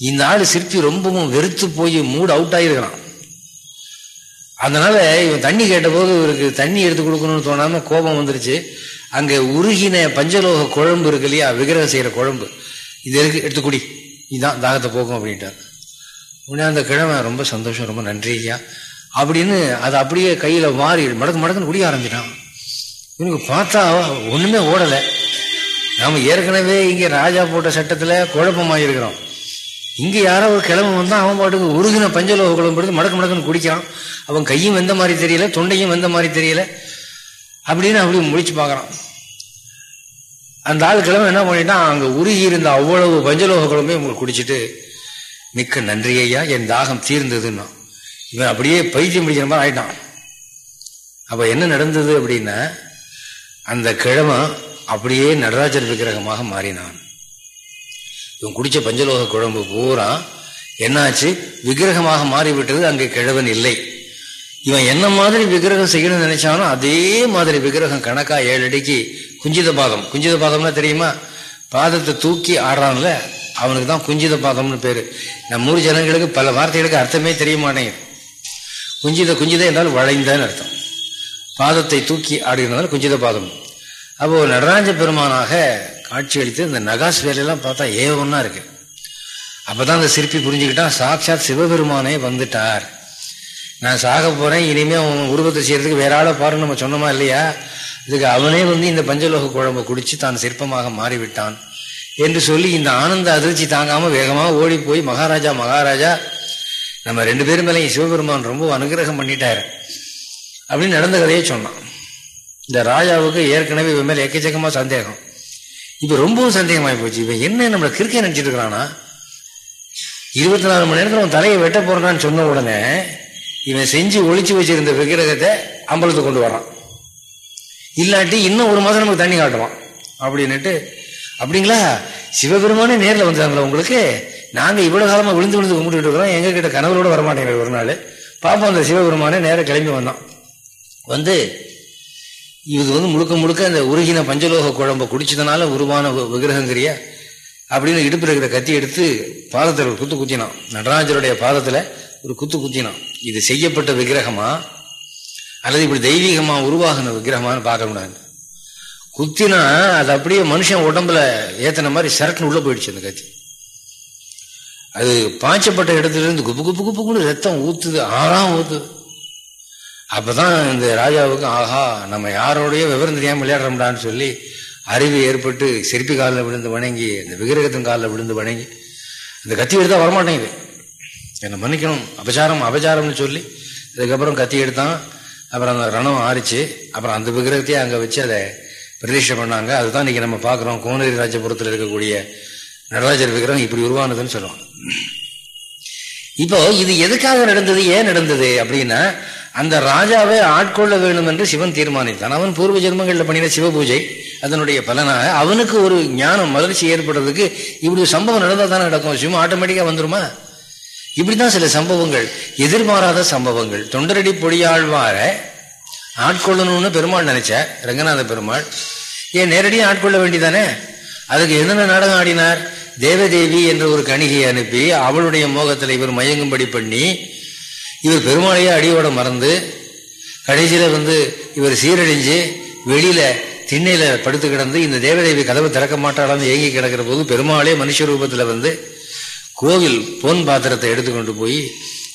இந்த ஆள் சிற்பி ரொம்பவும் வெறுத்து போய் மூட் அவுட் ஆகிருக்கிறான் அதனால இவன் தண்ணி கேட்டபோது இவருக்கு தண்ணி எடுத்து கொடுக்கணும்னு தோணாமல் கோபம் வந்துருச்சு. அங்கே உருகின பஞ்சலோக குழம்பு இருக்கு இல்லையா? விக்கிரகம் செய்கிற குழம்பு. இது இருக்கு எடுத்து குடி. இதுதான் தாகத்தை போக்கும் அப்படின்ட்டார். உடனே அந்த கிழமை ரொம்ப சந்தோஷம் ரொம்ப நன்றி ஐயா. அப்படின்னு அதை அப்படியே கையில் மாறி மடக்கு மடக்குன்னு குடிய ஆரம்பிச்சிட்டான் இவனுக்கு பார்த்தா ஒன்றுமே ஓடலை. நாம் ஏற்கனவே இங்கே ராஜா போட்ட சட்டத்தில் குழப்பமாக இருக்கிறோம் இங்கே யாரோ ஒரு கிழமை வந்தால் அவன் பாட்டுக்கு உருகின பஞ்சலோக குழம்பு எடுத்து மடக்கு மடக்குன்னு குடிக்கிறான். அவன் கையும் வெந்த மாதிரி தெரியல தொண்டையும் வெந்த மாதிரி தெரியல அப்படின்னு அப்படி முடிச்சு பார்க்குறான். அந்த ஆள் கிழமை என்ன பண்ணிட்டான்? அங்கே உருகி இருந்த அவ்வளவு பஞ்சலோக குழம்பையும் குடிச்சிட்டு மிக்க நன்றி ஐயா என் தாகம் தீர்ந்ததுன்னா. இவன் அப்படியே பைத்தியம் பிடிக்கிற மாதிரி ஆயிட்டான். அப்போ என்ன நடந்தது அப்படின்னா அந்த கிழமை அப்படியே நடராஜர் விக்கிரகமாக மாறினான். இவன் குடிச்ச பஞ்சலோக குழம்பு பூரா என்னாச்சு? விக்கிரகமாக மாறிவிட்டது. அங்கே கிழவன் இல்லை. இவன் என்ன மாதிரி விக்கிரகம் செய்யணும்னு நினைச்சானோ அதே மாதிரி விக்கிரகம் கணக்கா ஏழு அடிக்கு குஞ்சித பாதம் குஞ்சித பாதம்னா தெரியுமா? பாதத்தை தூக்கி ஆடுறான்ல அவனுக்கு தான் குஞ்சித பாதம்னு பேரு. நம்ம ஊர் ஜனங்களுக்கு பல வார்த்தைகளுக்கு அர்த்தமே தெரிய மாட்டேங்குது. குஞ்சித குஞ்சித என்றால் வளைந்தன்னு அர்த்தம். பாதத்தை தூக்கி ஆடுகிறதுனால குஞ்சித பாதம் அப்போ நடராஜ பெருமானாக காட்சி அளித்து இந்த நகாஸ் வேலையெல்லாம் பார்த்தா ஏவன்னா இருக்கு. அப்பதான் அந்த சிற்பி புரிஞ்சுக்கிட்டான் சாட்சாத் சிவபெருமானே வந்துட்டார். நான் சாக போறேன் இனிமே அவன் உருவத்தை செய்யறதுக்கு வேற ஆளை பாருன்னு நம்ம சொன்னோமா இல்லையா? இதுக்கு அவனே வந்து இந்த பஞ்சலோக குழம்பை குடிச்சு தான் சிற்பமாக மாறிவிட்டான். என்று சொல்லி இந்த ஆனந்த அதிர்ச்சி தாங்காம வேகமா ஓடி போய் மகாராஜா மகாராஜா நம்ம ரெண்டு பேரும் மேலே சிவபெருமான் ரொம்ப அனுகிரகம் பண்ணிட்டாரு. அப்படின்னு நடந்த கதையை சொன்னான். இந்த ராஜாவுக்கு ஏற்கனவே இவன் மேலே எக்கச்சக்கமாக சந்தேகம். இப்ப ரொம்பவும் சந்தேகமாயி போச்சு. இவன் என்ன நம்மளை கிறுக்க நினைச்சிட்டு இருக்கிறானா இருபத்தி நாலு மணி நேரத்தில் அவன் தலையை வெட்ட போறான்னு சொன்ன உடனே இவன் செஞ்சு ஒழிச்சு வச்சிருந்த விக்கிரகத்தை அம்பலத்தை கொண்டு வரான் இல்லாட்டி இன்னும் ஒரு மாதம் நமக்கு தண்ணி காட்டுவான். அப்படின்னுட்டு அப்படிங்களா? சிவபெருமானே நேரில் வந்தாங்களா உங்களுக்கு? நாங்கள் இவ்வளோ காலமாக விழுந்து விழுந்து கும்பிட்டு இருக்கிறோம். எங்க கிட்ட கனவுளோட வரமாட்டேங்கிற ஒரு நாள் பாப்போம் அந்த சிவபெருமானே நேரம் கிளம்பி வந்தான். வந்து இது வந்து முழுக்க முழுக்க அந்த உருகின பஞ்சலோக குழம்பை குடிச்சதுனால உருவான விக்கிரகங்கிறியா அப்படின்னு இடுப்பில் இருக்கிற கத்தி எடுத்து பாதத்தில் ஒரு குத்து குத்தினான். நடராஜருடைய பாதத்தில் ஒரு குத்து குத்தினான். இது செய்யப்பட்ட விக்கிரகமா? அல்லது இப்படி தெய்வீகமா உருவாகின விக்கிரகமானு பார்க்கக்கூடாது குத்தினா அது அப்படியே மனுஷன் உடம்புல ஏத்தன மாதிரி சரட்டுன்னு உள்ள போயிடுச்சு அந்த கத்தி. அது பாய்ச்சப்பட்ட இடத்துல இருந்து குப்பு குப்பு குப்புக்குன்னு ரத்தம் ஊத்துது ஆறாம் ஊத்துது. அப்பதான் இந்த ராஜாவுக்கு ஆஹா நம்ம யாரோடைய விவரம் தெரியாம விளையாடுறோம்டான்னு சொல்லி அறிவு ஏற்பட்டு சிற்பி காலில் விழுந்து வணங்கி அந்த விக்கிரகத்தின் காலில் விழுந்து வணங்கி அந்த கத்தி எடுத்தா வரமாட்டேங்குது. என்னை மன்னிக்கணும். அபச்சாரம் அபச்சாரம்னு சொல்லி அதுக்கப்புறம் கத்தி எடுத்தான். அப்புறம் அந்த ரணம் ஆறிச்சு. அப்புறம் அந்த விக்கிரகத்தையே அங்கே வச்சு அதை பிரதிஷ்டை பண்ணாங்க. அதுதான் இன்னைக்கு நம்ம பார்க்குறோம். கோனேரி ராஜபுரத்தில் இருக்கக்கூடிய நடராஜர் விக்கிரகம் இப்படி உருவானதுன்னு சொல்லுவாங்க. இப்போ இது எதுக்காக நடந்தது? ஏன் நடந்தது? அப்படின்னா அந்த ராஜாவை ஆட்கொள்ள வேண்டும் என்று சிவன் தீர்மானித்தான். அவன் பூர்வ ஜென்மங்களில் பண்ணின சிவ பூஜை அதனுடைய பலனாக அவனுக்கு ஒரு ஞானம் மலர்ச்சி ஏற்படுறதுக்கு இப்படி ஒரு சம்பவம் நடந்தால் தானே நடக்கும். சிவம் ஆட்டோமேட்டிக்காக வந்துருமா? இப்படிதான் சில சம்பவங்கள் எதிர்பாராத சம்பவங்கள். தொண்டரடி பொடியாழ்வார ஆட்கொள்ளணும்னு பெருமாள் நினைச்ச ரங்கநாத பெருமாள் ஏன் நேரடியாக ஆட்கொள்ள வேண்டிதானே? அதுக்கு என்னென்ன நாடகம் ஆடினார்? தேவதேவி என்ற ஒரு கணிகையை அனுப்பி அவளுடைய மோகத்தில் இவர் மயங்கும்படி பண்ணி இவர் பெருமாளையே அடியோட மறந்து கடைசியில் வந்து இவர் சீரழிஞ்சு வெளியில் திண்ணையில் படுத்து கிடந்து இந்த தேவதேவி கதவை திறக்க மாட்டாளான்னு ஏங்கி கிடக்கிற போது பெருமாளே மனுஷ ரூபத்தில் வந்து கோவில் பொன் பாத்திரத்தை எடுத்துக்கொண்டு போய்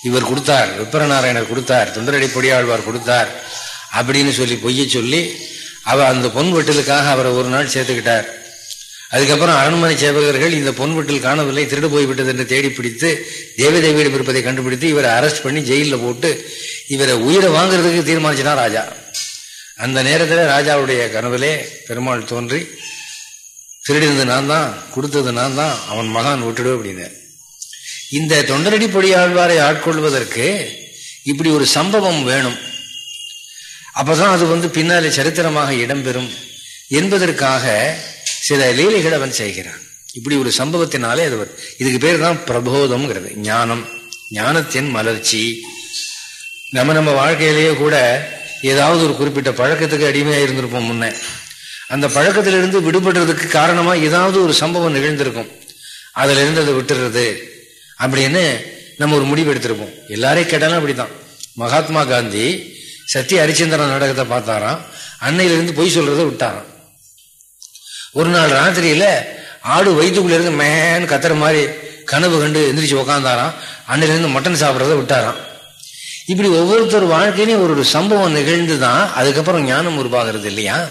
இவர் கொடுத்தார் விப்பரநாராயணர் கொடுத்தார் தொண்டரடி பொடியாழ்வார் கொடுத்தார் அப்படின்னு சொல்லி பொய்ய சொல்லி அவ அந்த பொன் வெட்டலுக்காக அவரை ஒரு நாள் சேர்த்துக்கிட்டார். அதுக்கப்புறம் அரண்மனை சேவகர்கள் இந்த பொன்வெட்டில் காணவில்லை திருடு போய்விட்டது என்று தேடி பிடித்து தேவதேவியிடம் இருப்பதை கண்டுபிடித்து இவரை அரெஸ்ட் பண்ணி ஜெயிலில் போட்டு இவரை உயிரை வாங்குறதுக்கு தீர்மானிச்சினா ராஜா. அந்த நேரத்தில் ராஜாவுடைய கனவிலே பெருமாள் தோன்றி திருடினது நான் தான் கொடுத்தது நான் தான் அவன் மகான் விட்டுடு அப்படின்னு இந்த தொண்டரடி பொடி ஆழ்வாரை ஆட்கொள்வதற்கு இப்படி ஒரு சம்பவம் வேணும். அப்போதான் அது வந்து பின்னாலே சரித்திரமாக இடம்பெறும் என்பதற்காக சில லீலைகள் அவன் செய்கிறான். இப்படி ஒரு சம்பவத்தினாலே அது இதுக்கு பேர் தான் பிரபோதம்ங்கிறது. ஞானம். ஞானத்தின் மலர்ச்சி. நம்ம நம்ம வாழ்க்கையிலேயே கூட ஏதாவது ஒரு குறிப்பிட்ட பழக்கத்துக்கு அடிமையாக இருந்திருப்போம் முன்ன. அந்த பழக்கத்திலிருந்து விடுபடுறதுக்கு காரணமாக ஏதாவது ஒரு சம்பவம் நிகழ்ந்திருக்கும். அதிலிருந்து அதை விட்டுறது. அப்படின்னு நம்ம ஒரு முடிவு எடுத்திருப்போம். எல்லாரையும் கேட்டாலும் அப்படிதான் மகாத்மா காந்தி சத்திய ஹரிச்சந்திரன் நாடகத்தை பார்த்தாராம். அன்னையிலிருந்து பொய் சொல்றதை விட்டாராம். ஒரு நாள் ராத்திரியில ஆடு வயிற்றுக்குள்ள இருந்து மேன் கத்துற மாதிரி கனவு கண்டு எந்திரிச்சு உக்காந்தாராம். அன்னிலிருந்து மட்டன் சாப்பிட்றத விட்டாராம். இப்படி ஒவ்வொருத்தர் வாழ்க்கையிலையும் ஒரு சம்பவம் நிகழ்ந்து தான் அதுக்கப்புறம் ஞானம் உருவாகிறது இல்லையா?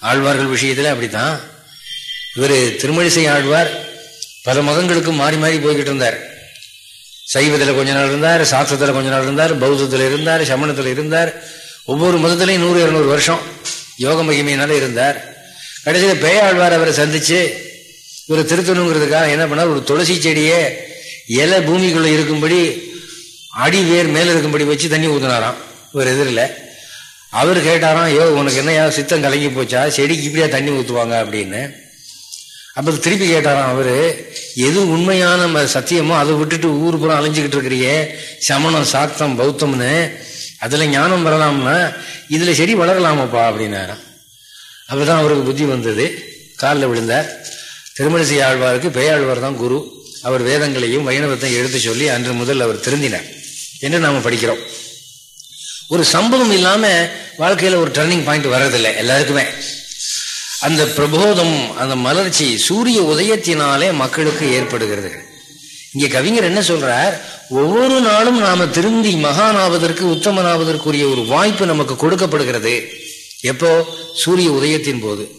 ஆழ்வார்கள் விஷயத்துல அப்படித்தான். இவர் திருமழிசை ஆழ்வார் பல மதங்களுக்கும் மாறி மாறி போய்கிட்டு இருந்தார். சைவத்தில் கொஞ்ச நாள் இருந்தார் சாஸ்திரத்தில் கொஞ்ச நாள் இருந்தார் பௌத்தத்தில் இருந்தார் சமணத்தில் இருந்தார். ஒவ்வொரு மதத்திலையும் நூறு இரநூறு வருஷம் யோக மகிமையினால இருந்தார். கடைசியில் பேயாழ்வார் அவரை சந்திச்சு ஒரு திருத்தணுங்கிறதுக்காக என்ன பண்ணார்? ஒரு துளசி செடியே இலை பூமிக்குள்ள இருக்கும்படி அடி வேர் மேலே இருக்கும்படி வச்சு தண்ணி ஊற்றினாராம் ஒரு எதிரில். அவர் கேட்டாராம் யோ உனக்கு என்னையா சித்தம் கலங்கி போச்சா? செடிக்கு இப்படியா தண்ணி ஊற்றுவாங்க அப்படின்னு. அப்புறம் திருப்பி கேட்டாராம் அவரு எது உண்மையான சத்தியமோ அதை விட்டுட்டு ஊர் புறம் அலைஞ்சிக்கிட்டு இருக்கிறியே. சமணம் சாத்தம் பௌத்தம்னு. அதில் ஞானம் வரலாம்னா இதில் செடி வளரலாமாப்பா? அப்படின்னாராம். அப்பதான் அவருக்கு புத்தி வந்தது. காலில் விழுந்தார். திருமணிசை ஆழ்வாருக்கு பேயாழ்வார் தான் குரு. அவர் வேதங்களையும் வைணவத்தையும் எடுத்து சொல்லி அன்று முதல் அவர் திருந்தினார். என்று நாம் படிக்கிறோம்? ஒரு சம்பவம் இல்லாமல் வாழ்க்கையில் ஒரு டர்னிங் பாயிண்ட் வர்றதில்லை எல்லாருக்குமே. அந்த பிரபோதம் அந்த மலர்ச்சி சூரிய உதயத்தினாலே மக்களுக்கு ஏற்படுகிறது. இங்கே கவிஞர் என்ன சொல்றார்? ஒவ்வொரு நாளும் நாம திருந்தி மகானாவதற்கு உத்தமனாவதற்குரிய ஒரு வாய்ப்பு நமக்கு கொடுக்கப்படுகிறது. எப்போ? சூரிய உதயத்தின் போது.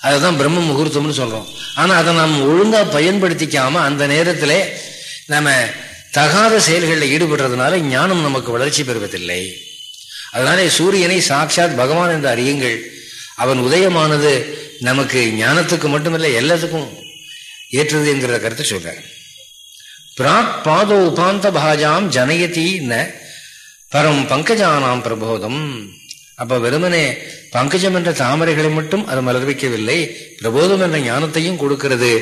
அதுதான் பிரம்ம முகூர்த்தம்னு சொல்றோம். ஆனால் அதை நாம் ஒழுங்காக பயன்படுத்திக்காம அந்த நேரத்தில் நம்ம தகாத செயல்களில் ஈடுபடுறதுனால ஞானம் நமக்கு வளர்ச்சி பெறுவதில்லை. அதனாலே சூரியனை சாட்சாத் பகவான் என்று அறியுங்கள். அவன் உதயமானது நமக்கு ஞானத்துக்கு மட்டுமில்லை எல்லாத்துக்கும் ஏற்றது என்கிற கருத்தை சொல்ற பிராக் பாதோ உபாந்த பாஜாம் ஜனயதி ந பரம் பங்கஜானாம் பிரபோதம். அப்ப வெறுமனே பங்கஜம் என்ற தாமரைகளை மட்டும் அது மலர்விக்கவில்லை பிரபோதம் என்ற ஞானத்தையும் கொடுக்கிறது.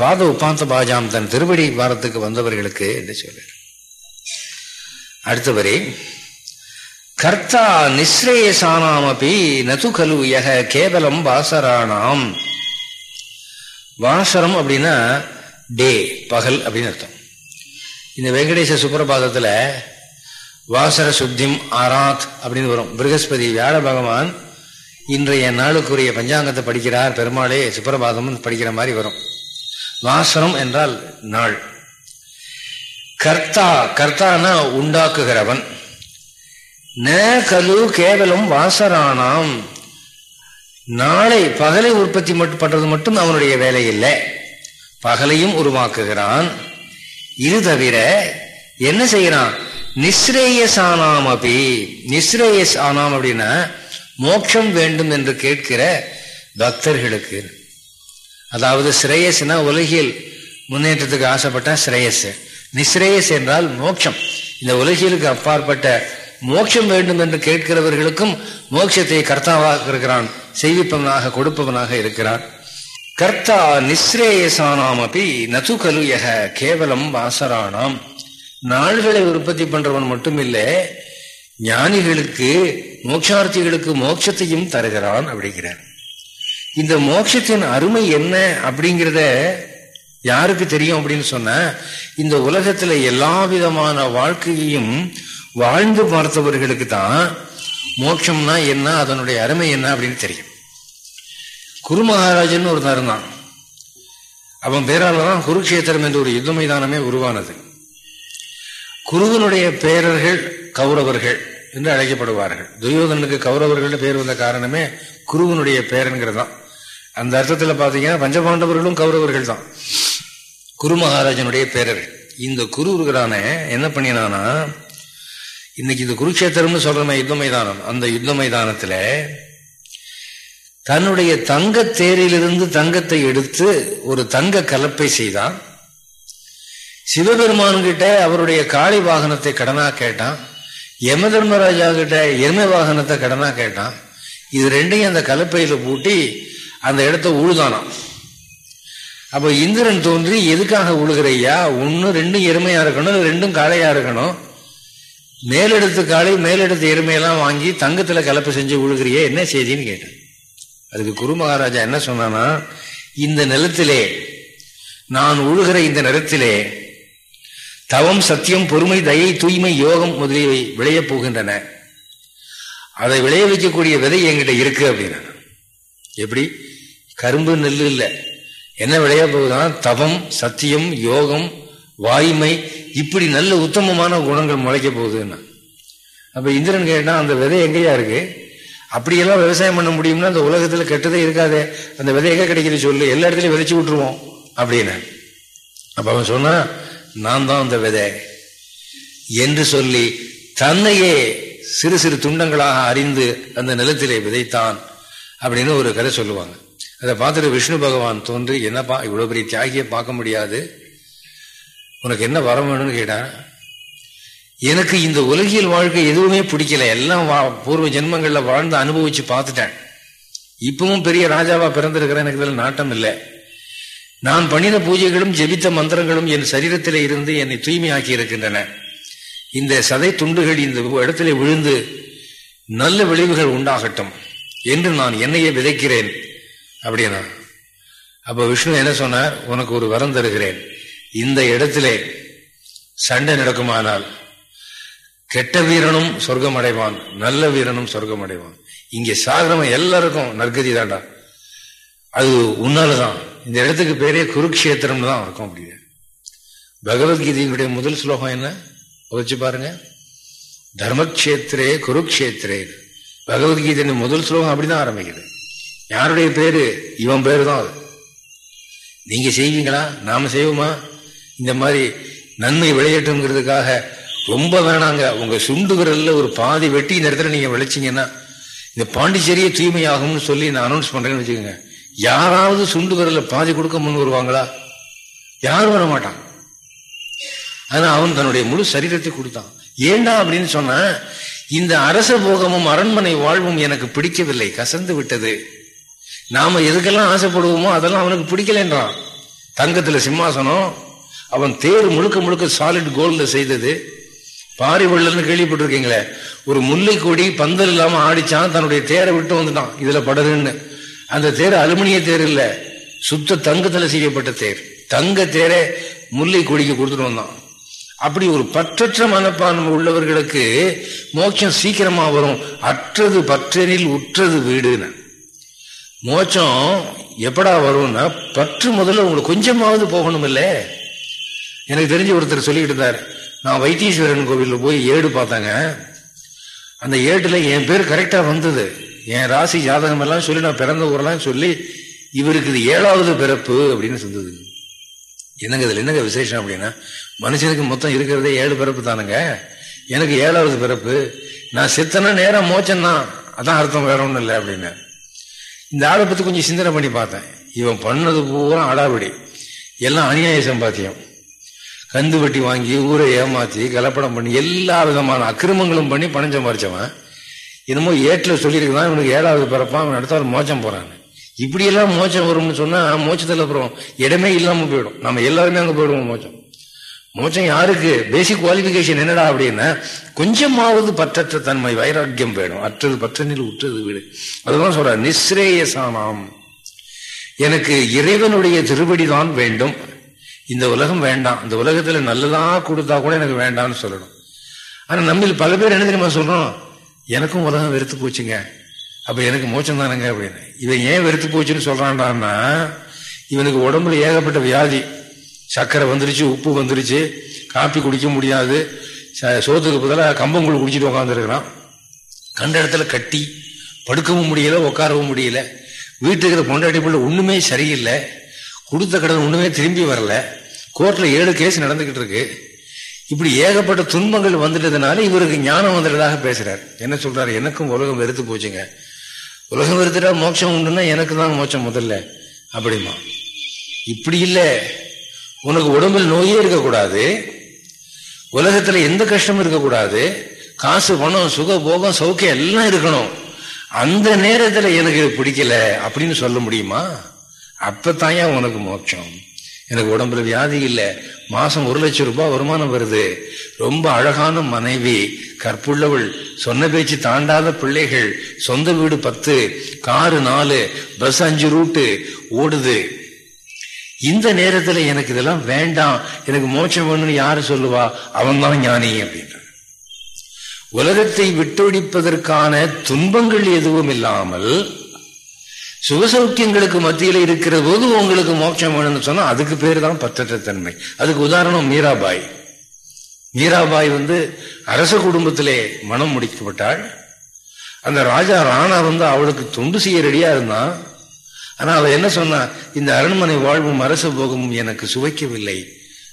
பாத உப்பாந்த பாஜாம் தன் திருவடி வாரத்துக்கு வந்தவர்களுக்கு என்று சொல்ற அடுத்தவரே கர்த்தா நிஸ்ரேயசானாமபி அப்படி நது கலு யக கேவலம் வாசராணாம் வாசரம் அப்படின்னா டே பகல் அப்படின்னு அர்த்தம். இந்த வெங்கடேச சுப்பிரபாதத்தில் வாசர சுத்திம் ஆராத் அப்படின்னு வரும். பிருகஸ்பதி வியாழ பகவான் இன்றைய நாளுக்குரிய பஞ்சாங்கத்தை படிக்கிறார். பெருமாளே சுப்பிரபாதம் படிக்கிற மாதிரி வரும். வாசரம் என்றால் நாள். கர்த்தா கர்த்தானா உண்டாக்குகிறவன். ந கலு கேவலம் வாசரானாம். நாளை பகலை உற்பத்தி மட்டும் பண்றது மட்டும் அவனுடைய வேலை இல்லை. பகலையும் உருவாக்குகிறான். இது தவிர என்ன செய்கிறான்? நிஸ்ரேயஸ் ஆனாம் அப்படி நிஸ்ரேயஸ் ஆனாம் அப்படின்னா மோட்சம் வேண்டும் என்று கேட்கிற பக்தர்களுக்கு. அதாவது ஸ்ரேயஸ்னா உலகில் முன்னேற்றத்துக்கு ஆசைப்பட்ட ஸ்ரேயஸ். நிஸ்ரேயஸ் என்றால் மோட்சம். இந்த உலகிலுக்கு அப்பாற்பட்ட மோட்சம் வேண்டும் என்று கேட்கிறவர்களுக்கும் மோட்சத்தை கர்த்தாவாக இருக்கிறான் செய்விப்பவனாக கொடுப்பவனாக இருக்கிறான். கர்த்தா நிஸ்ரேயசானாம் அப்படி நது கலுயக கேவலம் வாசராணாம் நாள்களை உற்பத்தி பண்றவன் மட்டுமில்லை ஞானிகளுக்கு மோட்சார்த்திகளுக்கு மோட்சத்தையும் தருகிறான் அப்படிங்கிறார். இந்த மோட்சத்தின் அருமை என்ன அப்படிங்கிறத யாருக்கு தெரியும் அப்படின்னு சொன்ன இந்த உலகத்துல எல்லா விதமான வாழ்க்கையையும் வாழ்ந்து பார்த்தவர்களுக்கு தான் மோட்சம்னா என்ன அதனுடைய அருமை என்ன அப்படின்னு தெரியும். குரு மகாராஜன் ஒரு இருந்தான். அவன் பேரால தான் குருக்ஷேத்திரம் என்ற ஒரு யுத்த மைதானமே உருவானது. குருவனுடைய பேரர்கள் கௌரவர்கள் என்று அழைக்கப்படுவார்கள். துரியோதனுக்கு கௌரவர்கள் பேர் வந்த காரணமே குருவனுடைய பேரன்கிறது தான் அந்த அர்த்தத்தில் பார்த்தீங்கன்னா பஞ்சபாண்டவர்களும் கௌரவர்கள் தான். குரு மகாராஜனுடைய பேரர்கள். இந்த குரு இருக்கிறான என்ன பண்ணினானா இன்னைக்கு இந்த குருக்ஷேத்திரம்னு சொல்றமே யுத்த மைதானம் அந்த யுத்த மைதானத்துல தன்னுடைய தங்க தேரிலிருந்து தங்கத்தை எடுத்து ஒரு தங்க கலப்பை செய்தான். சிவபெருமான்கிட்ட அவருடைய காளி வாகனத்தை கடனா கேட்டான். யம தர்மராஜா கிட்ட எருமை வாகனத்தை கடனா கேட்டான். இது ரெண்டையும் அந்த கலப்பையில பூட்டி அந்த இடத்த உழுதானான் அப்ப இந்திரன் தோன்றி எதுக்காக உழுகிறையா ஒன்னு ரெண்டும் எருமையா இருக்கணும் ரெண்டும் காளையா இருக்கணும்? மேலெடுத்து காளை மேலெடுத்து எருமையெல்லாம் வாங்கி தங்கத்துல கலப்பு செஞ்சு உழுகிறியே என்ன செய்தின்னு கேட்டேன். அதுக்கு குரு மகாராஜா என்ன சொன்னானா இந்த நிலத்திலே நான் உழுகிற இந்த நிலத்திலே தவம் சத்தியம் பொறுமை தயை தூய்மை யோகம் முதலியவை விளையப் போகின்றன. அதை விளைய வைக்கக்கூடிய விதை என்கிட்ட இருக்கு அப்படின்னா எப்படி? கரும்பு நெல் இல்லை. என்ன விளைய போகுதுன்னா தவம் சத்தியம் யோகம் வாய்மை இப்படி நல்ல உத்தமமான குணங்கள் முளைக்க போகுதுன்னா. அப்ப இந்திரன் கேட்டா அந்த விதை எங்கேயா இருக்கு? அப்படியெல்லாம் விவசாயம் பண்ண முடியும்னா அந்த உலகத்துல கெட்டதே இருக்காதே. அந்த விதை எங்க கிடைக்குது சொல்லு எல்லா இடத்துலயும் விதைச்சு விட்டுருவோம் அப்படின்னு. அப்ப அவன் சொன்னா நான் தான் அந்த விதை. என்று சொல்லி தன்னையே சிறு சிறு துண்டங்களாக அறிந்து அந்த நிலத்திலே விதைத்தான் அப்படின்னு ஒரு கதை சொல்லுவாங்க. அதை பார்த்துட்டு விஷ்ணு பகவான் தோன்றி என்னப்பா இவ்வளோ பெரிய தியாகியை பார்க்க முடியாது? உனக்கு என்ன வர வேணும்னு கேட்டான் எனக்கு இந்த உலகியல் வாழ்க்கை எதுவுமே பிடிக்கல. எல்லாம் பூர்வ ஜென்மங்களில் வாழ்ந்து அனுபவிச்சு பார்த்துட்டேன். இப்பவும் பெரிய ராஜாவா பிறந்திருக்கிறேன் எனக்கு இதில் நாட்டம் இல்லை. நான் பண்ணின பூஜைகளும் ஜெபித்த மந்திரங்களும் என் சரீரத்தில் இருந்து என்னை தூய்மையாக்கி இருக்கின்றன இந்த சதை துண்டுகள் இந்த இடத்துல விழுந்து நல்ல விளைவுகள் உண்டாகட்டும் என்று நான் என்னையே விதைக்கிறேன். அப்படின்னா அப்ப விஷ்ணு என்ன சொன்னார்? உனக்கு ஒரு வரம் தருகிறேன். இந்த இடத்திலே சண்டை நடக்குமானால் கெட்ட வீரனும் சொர்க்கம் அடைவான் நல்ல வீரனும் சொர்க்கம் அடைவான் இங்கே சாகரம எல்லாருக்கும் நற்கதி தாண்டா. அது உன்னாலதான். இந்த இடத்துக்கு பேரே குருக்ஷேத்திரம் தான் இருக்கும் அப்படின்னு பகவத்கீதையினுடைய முதல் ஸ்லோகம் என்ன? வச்சு பாருங்க. தர்மக்ஷேத்திரே குருக்ஷேத்திரே பகவத்கீதையின் முதல் ஸ்லோகம் அப்படிதான் ஆரம்பிக்குது. யாருடைய பேரு? இவன் பேரு தான் அது. நீங்க செய்வீங்களா? நாம செய்வோமா? இந்த மாதிரி நன்மை விளையட்டுங்கிறதுக்காக ரொம்ப வேணாங்க. உங்க சுண்டு விரல்ல ஒரு பாதி வெட்டி இந்த இடத்துல நீங்க விளைச்சிங்கன்னா இந்த பாண்டிச்சேரியை தூய்மையாகும்னு சொல்லி நான் அனௌன்ஸ் பண்றேன்னு வச்சுக்கோங்க. யாராவது சுண்டு விரல பாதி கொடுக்க முன் வருவாங்களா? யாரும் வர மாட்டான் ஆனா அவன் தன்னுடைய முழு சரீரத்தை கொடுத்தான். ஏண்டா அப்படின்னு சொன்ன இந்த அரச போகமும் அரண்மனை வாழ்வும் எனக்கு பிடிக்கவில்லை கசந்து விட்டது. நாம எதுக்கெல்லாம் ஆசைப்படுவோமோ அதெல்லாம் அவனுக்கு பிடிக்கலன்றான். தங்கத்துல சிம்மாசனம் அவன் தேர் முழுக்க முழுக்க சாலிட் கோல்ட்ல செய்தது. பாரி வெள்ளன்னு கேள்விப்பட்டிருக்கீங்களே ஒரு முல்லை கொடி பந்தல் இல்லாம ஆடிச்சான் தன்னுடைய தேரை விட்டு வந்துட்டான் இதுல படருன்னு அந்த தேர் அலுமினிய தேர் இல்ல. சுத்த தங்கத்துல செய்யப்பட்ட தேர். தங்க தேரை முல்லை கொடிக்கு கொடுத்துட்டு வந்தான் அப்படி ஒரு பற்றற்ற மனப்பான்மை உள்ளவர்களுக்கு மோட்சம் சீக்கிரமா வரும். அற்றது பற்றனில் உற்றது வீடுன்னு. மோச்சம் எப்படா வரும்னா பற்று முதல்ல உங்களுக்கு கொஞ்சமாவது போகணும் இல்லை எனக்கு தெரிஞ்ச ஒருத்தர் சொல்லிக்கிட்டு இருந்தார். நான் வைத்தீஸ்வரன் கோவிலில் போய் ஏடு பார்த்தாங்க. அந்த ஏட்டில் என் பேர் கரெக்டாக வந்தது. என் ராசி ஜாதகம் எல்லாம் சொல்லி நான் பிறந்த ஊரெல்லாம் சொல்லி இவருக்கு இது ஏழாவது பிறப்பு அப்படின்னு சொல்லுது என்னங்க இதில் என்னங்க விசேஷம் அப்படின்னா மனுஷனுக்கு மொத்தம் இருக்கிறதே ஏழு பிறப்பு தானுங்க. எனக்கு ஏழாவது பிறப்பு. நான் செத்தனா நேரம் மோச்சம் தான். அதான் அர்த்தம் வேற ஒன்றும் இல்லை அப்படின்னு. இந்த ஆளை பற்றி கொஞ்சம் சிந்தனை பண்ணி பார்த்தேன். இவன் பண்ணது பூரா அடாபடி எல்லாம் அநியாய சம்பாத்தியம். கந்து வட்டி வாங்கி ஊரை ஏமாத்தி கலப்படம் பண்ணி எல்லா விதமான அக்கிரமங்களும் பண்ணி பணம் சம்பாரிச்சவன். என்னமோ ஏட்டில் சொல்லியிருக்கான் இவனுக்கு ஏழாவது பிறப்பான் அவன் அடுத்த மோச்சம் போறான் இப்படியெல்லாம் மோச்சம் வரும்னு சொன்னா மோச்சத்தில் அப்புறம் இடமே இல்லாமல் போயிடும். நம்ம எல்லாருமே அங்கே போயிடுவோம் மோச்சம் மோச்சம் யாருக்கு? பேசிக் குவாலிபிகேஷன் என்னடா அப்படின்னா கொஞ்சமாவது பற்றற்ற தன்மை வைராக்கியம் வேணும். அற்றது பற்றனில் உற்றது வீடு. அதுதான் சொல்ற நிஸ்ரேயசானாம். எனக்கு இறைவனுடைய திருவடி தான் வேண்டும். இந்த உலகம் வேண்டாம். இந்த உலகத்துல நல்லதா கொடுத்தா கூட எனக்கு வேண்டாம்னு சொல்லணும். ஆனா நம்மில் பல பேர் என்ன தெரியுமா சொல்றோம்? எனக்கும் உலகம் வெறுத்து போச்சுங்க. அப்ப எனக்கு மோச்சம் தானுங்க அப்படின்னு. இவன் ஏன் வெறுத்து போச்சுன்னு சொல்றான்டான்னா இவனுக்கு உடம்புல ஏகப்பட்ட வியாதி. சர்க்கரை வந்துருச்சு உப்பு வந்துருச்சு காப்பி குடிக்க முடியாது. சோத்துக்கு பதிலாக கம்பங்குள் குடிச்சிட்டு உட்காந்துருக்கிறான் கண்ட இடத்துல கட்டி படுக்கவும் முடியல உட்காரவும் முடியல. வீட்டுக்கு இருக்கிற பொண்டாட்டி பிள்ளை ஒண்ணுமே சரியில்லை. கொடுத்த கடன் ஒண்ணுமே திரும்பி வரல. கோர்ட்ல ஏழு கேஸ் நடந்துகிட்டு இருக்கு. இப்படி ஏகப்பட்ட துன்பங்கள் வந்துட்டதுனால இவருக்கு ஞானம் வந்துட்டதாக பேசுறாரு. என்ன சொல்றாரு? எனக்கும் உலகம் வெறுத்து போச்சுங்க. உலகம் வெறுத்துட்டா மோட்சம் உண்டுன்னா எனக்கு தான் மோட்சம் முதல்ல அப்படிமா. இப்படி இல்லை. உனக்கு உடம்பில் நோயே இருக்கக்கூடாது. உலகத்துல எந்த கஷ்டமும் இருக்கக்கூடாது. காசு பணம் சுக போகம் சௌக்கியம் எல்லாம் இருக்கணும். அந்த நேரத்துல எனக்கு பிடிக்கல அப்படின்னு சொல்ல முடியுமா? அப்பத்தான் உனக்கு மோட்சம். எனக்கு உடம்புல வியாதி இல்லை. மாசம் ஒரு லட்சம் ரூபாய் வருமானம் வருது. ரொம்ப அழகான மனைவி கற்புள்ளவள் சொன்ன பேச்சு தாண்டாத பிள்ளைகள் சொந்த வீடு பத்து காரு நாலு பஸ் அஞ்சு ரூட்டு ஓடுது. இந்த நேரத்துல எனக்கு இதெல்லாம் வேண்டாம். எனக்கு மோட்சம் வேணும்னு யாரு சொல்லுவா? அவன் தான் ஞானி அப்படின்ற உலகத்தை விட்டொழிப்பதற்கான துன்பங்கள் எதுவும் இல்லாமல் சுகசௌக்கியங்களுக்கு மத்தியில் இருக்கிற போது உங்களுக்கு மோட்சம் வேணும்னு சொன்னா அதுக்கு பேர் தான் பற்றற்ற தன்மை அதுக்கு உதாரணம் மீராபாய். மீராபாய் வந்து அரச குடும்பத்திலே மனம் முடிக்கப்பட்டாள். அந்த ராஜா ராணா வந்து அவளுக்கு தொண்டு செய்ய ரெடியா இருந்தான். ஆனா அவள் என்ன சொன்னா இந்த அரண்மனை வாழ்வும் அரச போகமும் எனக்கு சுவைக்கவில்லை.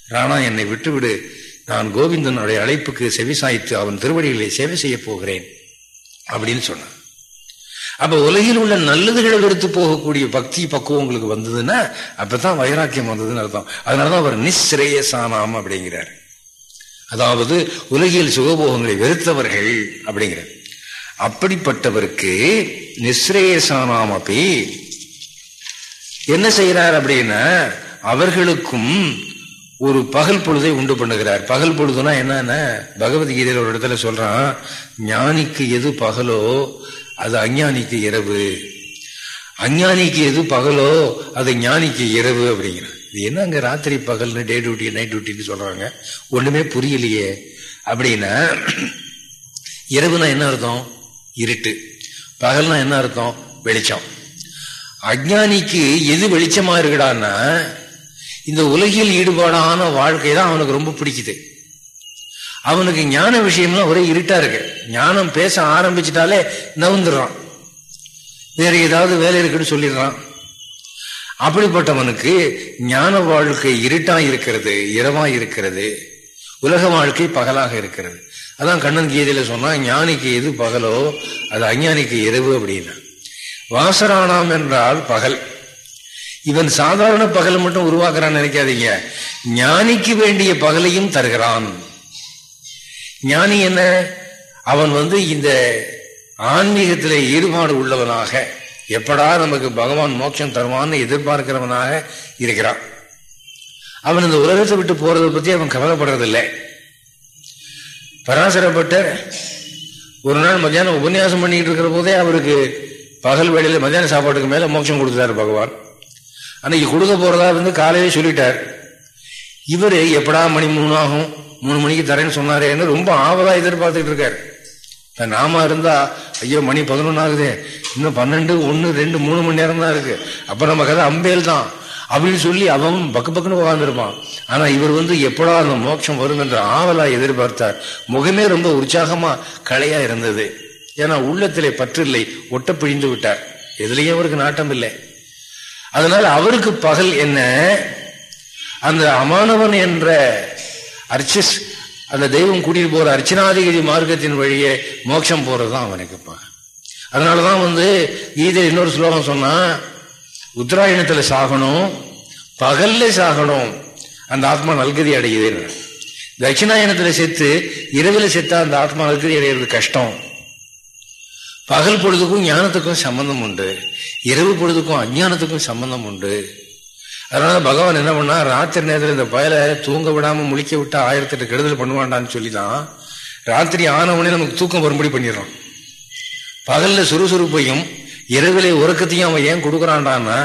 ராணா என்னை விட்டுவிடு. நான் கோவிந்தனுடைய அழைப்புக்கு செவி சாய்த்து அவன் திருவடிகளை சேவை செய்ய போகிறேன். அப்படின்னு சொன்னான். அப்ப உலகில் உள்ள நல்லதுகளை எடுத்து போகக்கூடிய பக்தி பக்குவம் உங்களுக்கு வந்ததுன்னா அப்பதான் வைராக்கியம் வந்ததுன்னு அர்த்தம். அதனாலதான் அவர் நிஸ்ரேயசானாம் அப்படிங்கிறார். அதாவது உலகில் சுகபோகங்களை வெறுத்தவர்கள் அப்படிங்கிறார். அப்படிப்பட்டவருக்கு நிஸ்ரேயசானாம் அப்படி. என்ன செய்யறார் அப்படின்னா அவர்களுக்கும் ஒரு பகல் பொழுதை உண்டு பண்ணுகிறார். பகல் பொழுதுனா என்னன்னா பகவத்கீதையில் ஒரு இடத்துல சொல்றான் ஞானிக்கு எது பகலோ அது அஞ்ஞானிக்கு இரவு. அஞ்ஞானிக்கு எது பகலோ அது ஞானிக்கு இரவு அப்படிங்கிற இது என்ன அங்கே ராத்திரி பகல்னு டே டியூட்டி நைட் டியூட்டின்னு சொல்றாங்க? ஒண்ணுமே புரியலையே. அப்படின்னா இரவுனா என்ன அர்த்தம்? இருட்டு. பகல்னா என்ன அர்த்தம்? வெளிச்சம். அஜானிக்கு எது வெளிச்சமா இருக்குடான்னா இந்த உலகில் ஈடுபாடான வாழ்க்கை தான் அவனுக்கு ரொம்ப பிடிக்குது. அவனுக்கு ஞான விஷயம்லாம் ஒரே இருட்டா இருக்கு. ஞானம் பேச ஆரம்பிச்சிட்டாலே நவுந்துடுறான் வேற ஏதாவது வேலை இருக்குன்னு சொல்லிடுறான். அப்படிப்பட்டவனுக்கு ஞான வாழ்க்கை இருட்டா இருக்கிறது இரவா இருக்கிறது. உலக வாழ்க்கை பகலாக இருக்கிறது. அதான் கண்ணன் கீதையில சொன்னா ஞானிக்கு எது பகலோ அது அஞ்ஞானிக்கு இரவு அப்படின்னா. வாசரானாம் என்றால் பகல். இவன் சாதாரண பகல் மட்டும் உருவாக்குறான்னு நினைக்காதீங்க. ஞானிக்கு வேண்டிய பகலையும் தருகிறான். ஞானி என்ன? அவன் வந்து இந்த ஆன்மீகத்தில் ஈடுபாடு உள்ளவனாக எப்படா நமக்கு பகவான் மோட்சம் தருவான்னு எதிர்பார்க்கிறவனாக இருக்கிறான். அவன் இந்த உலகத்தை விட்டு போறதை பற்றி அவன் கவலைப்படுறதில்லை. பராசரப்பட்டர். ஒரு நாள் மத்தியானம் உபன்யாசம் பண்ணிக்கிட்டு இருக்கிற போதே அவருக்கு பகல் வேளையில மத்தியான சாப்பாட்டுக்கு மேலே மோட்சம் கொடுத்தாரு பகவான். அன்னைக்கு கொடுக்க போறதா வந்து காலையிலே சொல்லிட்டார். இவர் எப்படா மணி மூணு ஆகும்? மூணு மணிக்கு தரேன்னு சொன்னாரேன்னு ரொம்ப ஆவலா எதிர்பார்த்துட்டு இருக்காரு. நாம இருந்தா ஐயோ மணி பதினொன்னு ஆகுது. இன்னும் பன்னெண்டு ஒன்னு ரெண்டு மூணு மணி நேரம் தான் இருக்கு. அப்ப நம்ம கதை அம்பேல் தான். அப்படின்னு சொல்லி அவன் பக்கு பக்குன்னு உட்காந்துருப்பான் ஆனா இவர் வந்து எப்படா அந்த மோட்சம் வரும் என்ற ஆவலா எதிர்பார்த்தார். முகமே ரொம்ப உற்சாகமா கலையா இருந்தது. ஏன்னா உள்ளத்திலே பற்றில்லை ஒட்ட பிழிந்து விட்டார். எதுலயும் அவருக்கு நாட்டம் இல்லை. அதனால அவருக்கு பகல் என்ன? அந்த அமானவன் என்ற அர்ச்சிஸ் அந்த தெய்வம் கூட்டிட்டு போற அர்ச்சனாதிகதி மார்க்கத்தின் வழியே மோட்சம் போறதுதான் அவனுக்கு பகல் அதனாலதான் வந்து கீதை இன்னொரு ஸ்லோகம் சொன்னா உத்தராயணத்துல சாகணும் பகல்ல சாகணும் அந்த ஆத்மா நல்கதி அடையுதுன்னு தட்சிணாயணத்துல செத்து இரவில் செத்தா அந்த ஆத்மா நல்கதி அடைகிறது கஷ்டம். பகல் பொழுதுக்கும் ஞானத்துக்கும் சம்பந்தம் உண்டு. இரவு பொழுதுக்கும் அஜானத்துக்கும் சம்பந்தம் உண்டு. அதனால பகவான் என்ன பண்ணா ராத்திரி நேரத்தில் இந்த பயல தூங்க விடாம முழிக்க விட்டா ஆயிரத்தி எட்டு கெடுதல் பண்ணுவாண்டான்னு சொல்லிதான் ராத்திரி ஆனவனே நமக்கு தூக்கம் வரும்படி பண்ணிடுறோம் பகல்ல சுறுசுறுப்பையும் இரவிலே உறக்கத்தையும் அவன் ஏன் கொடுக்குறான்டான்னா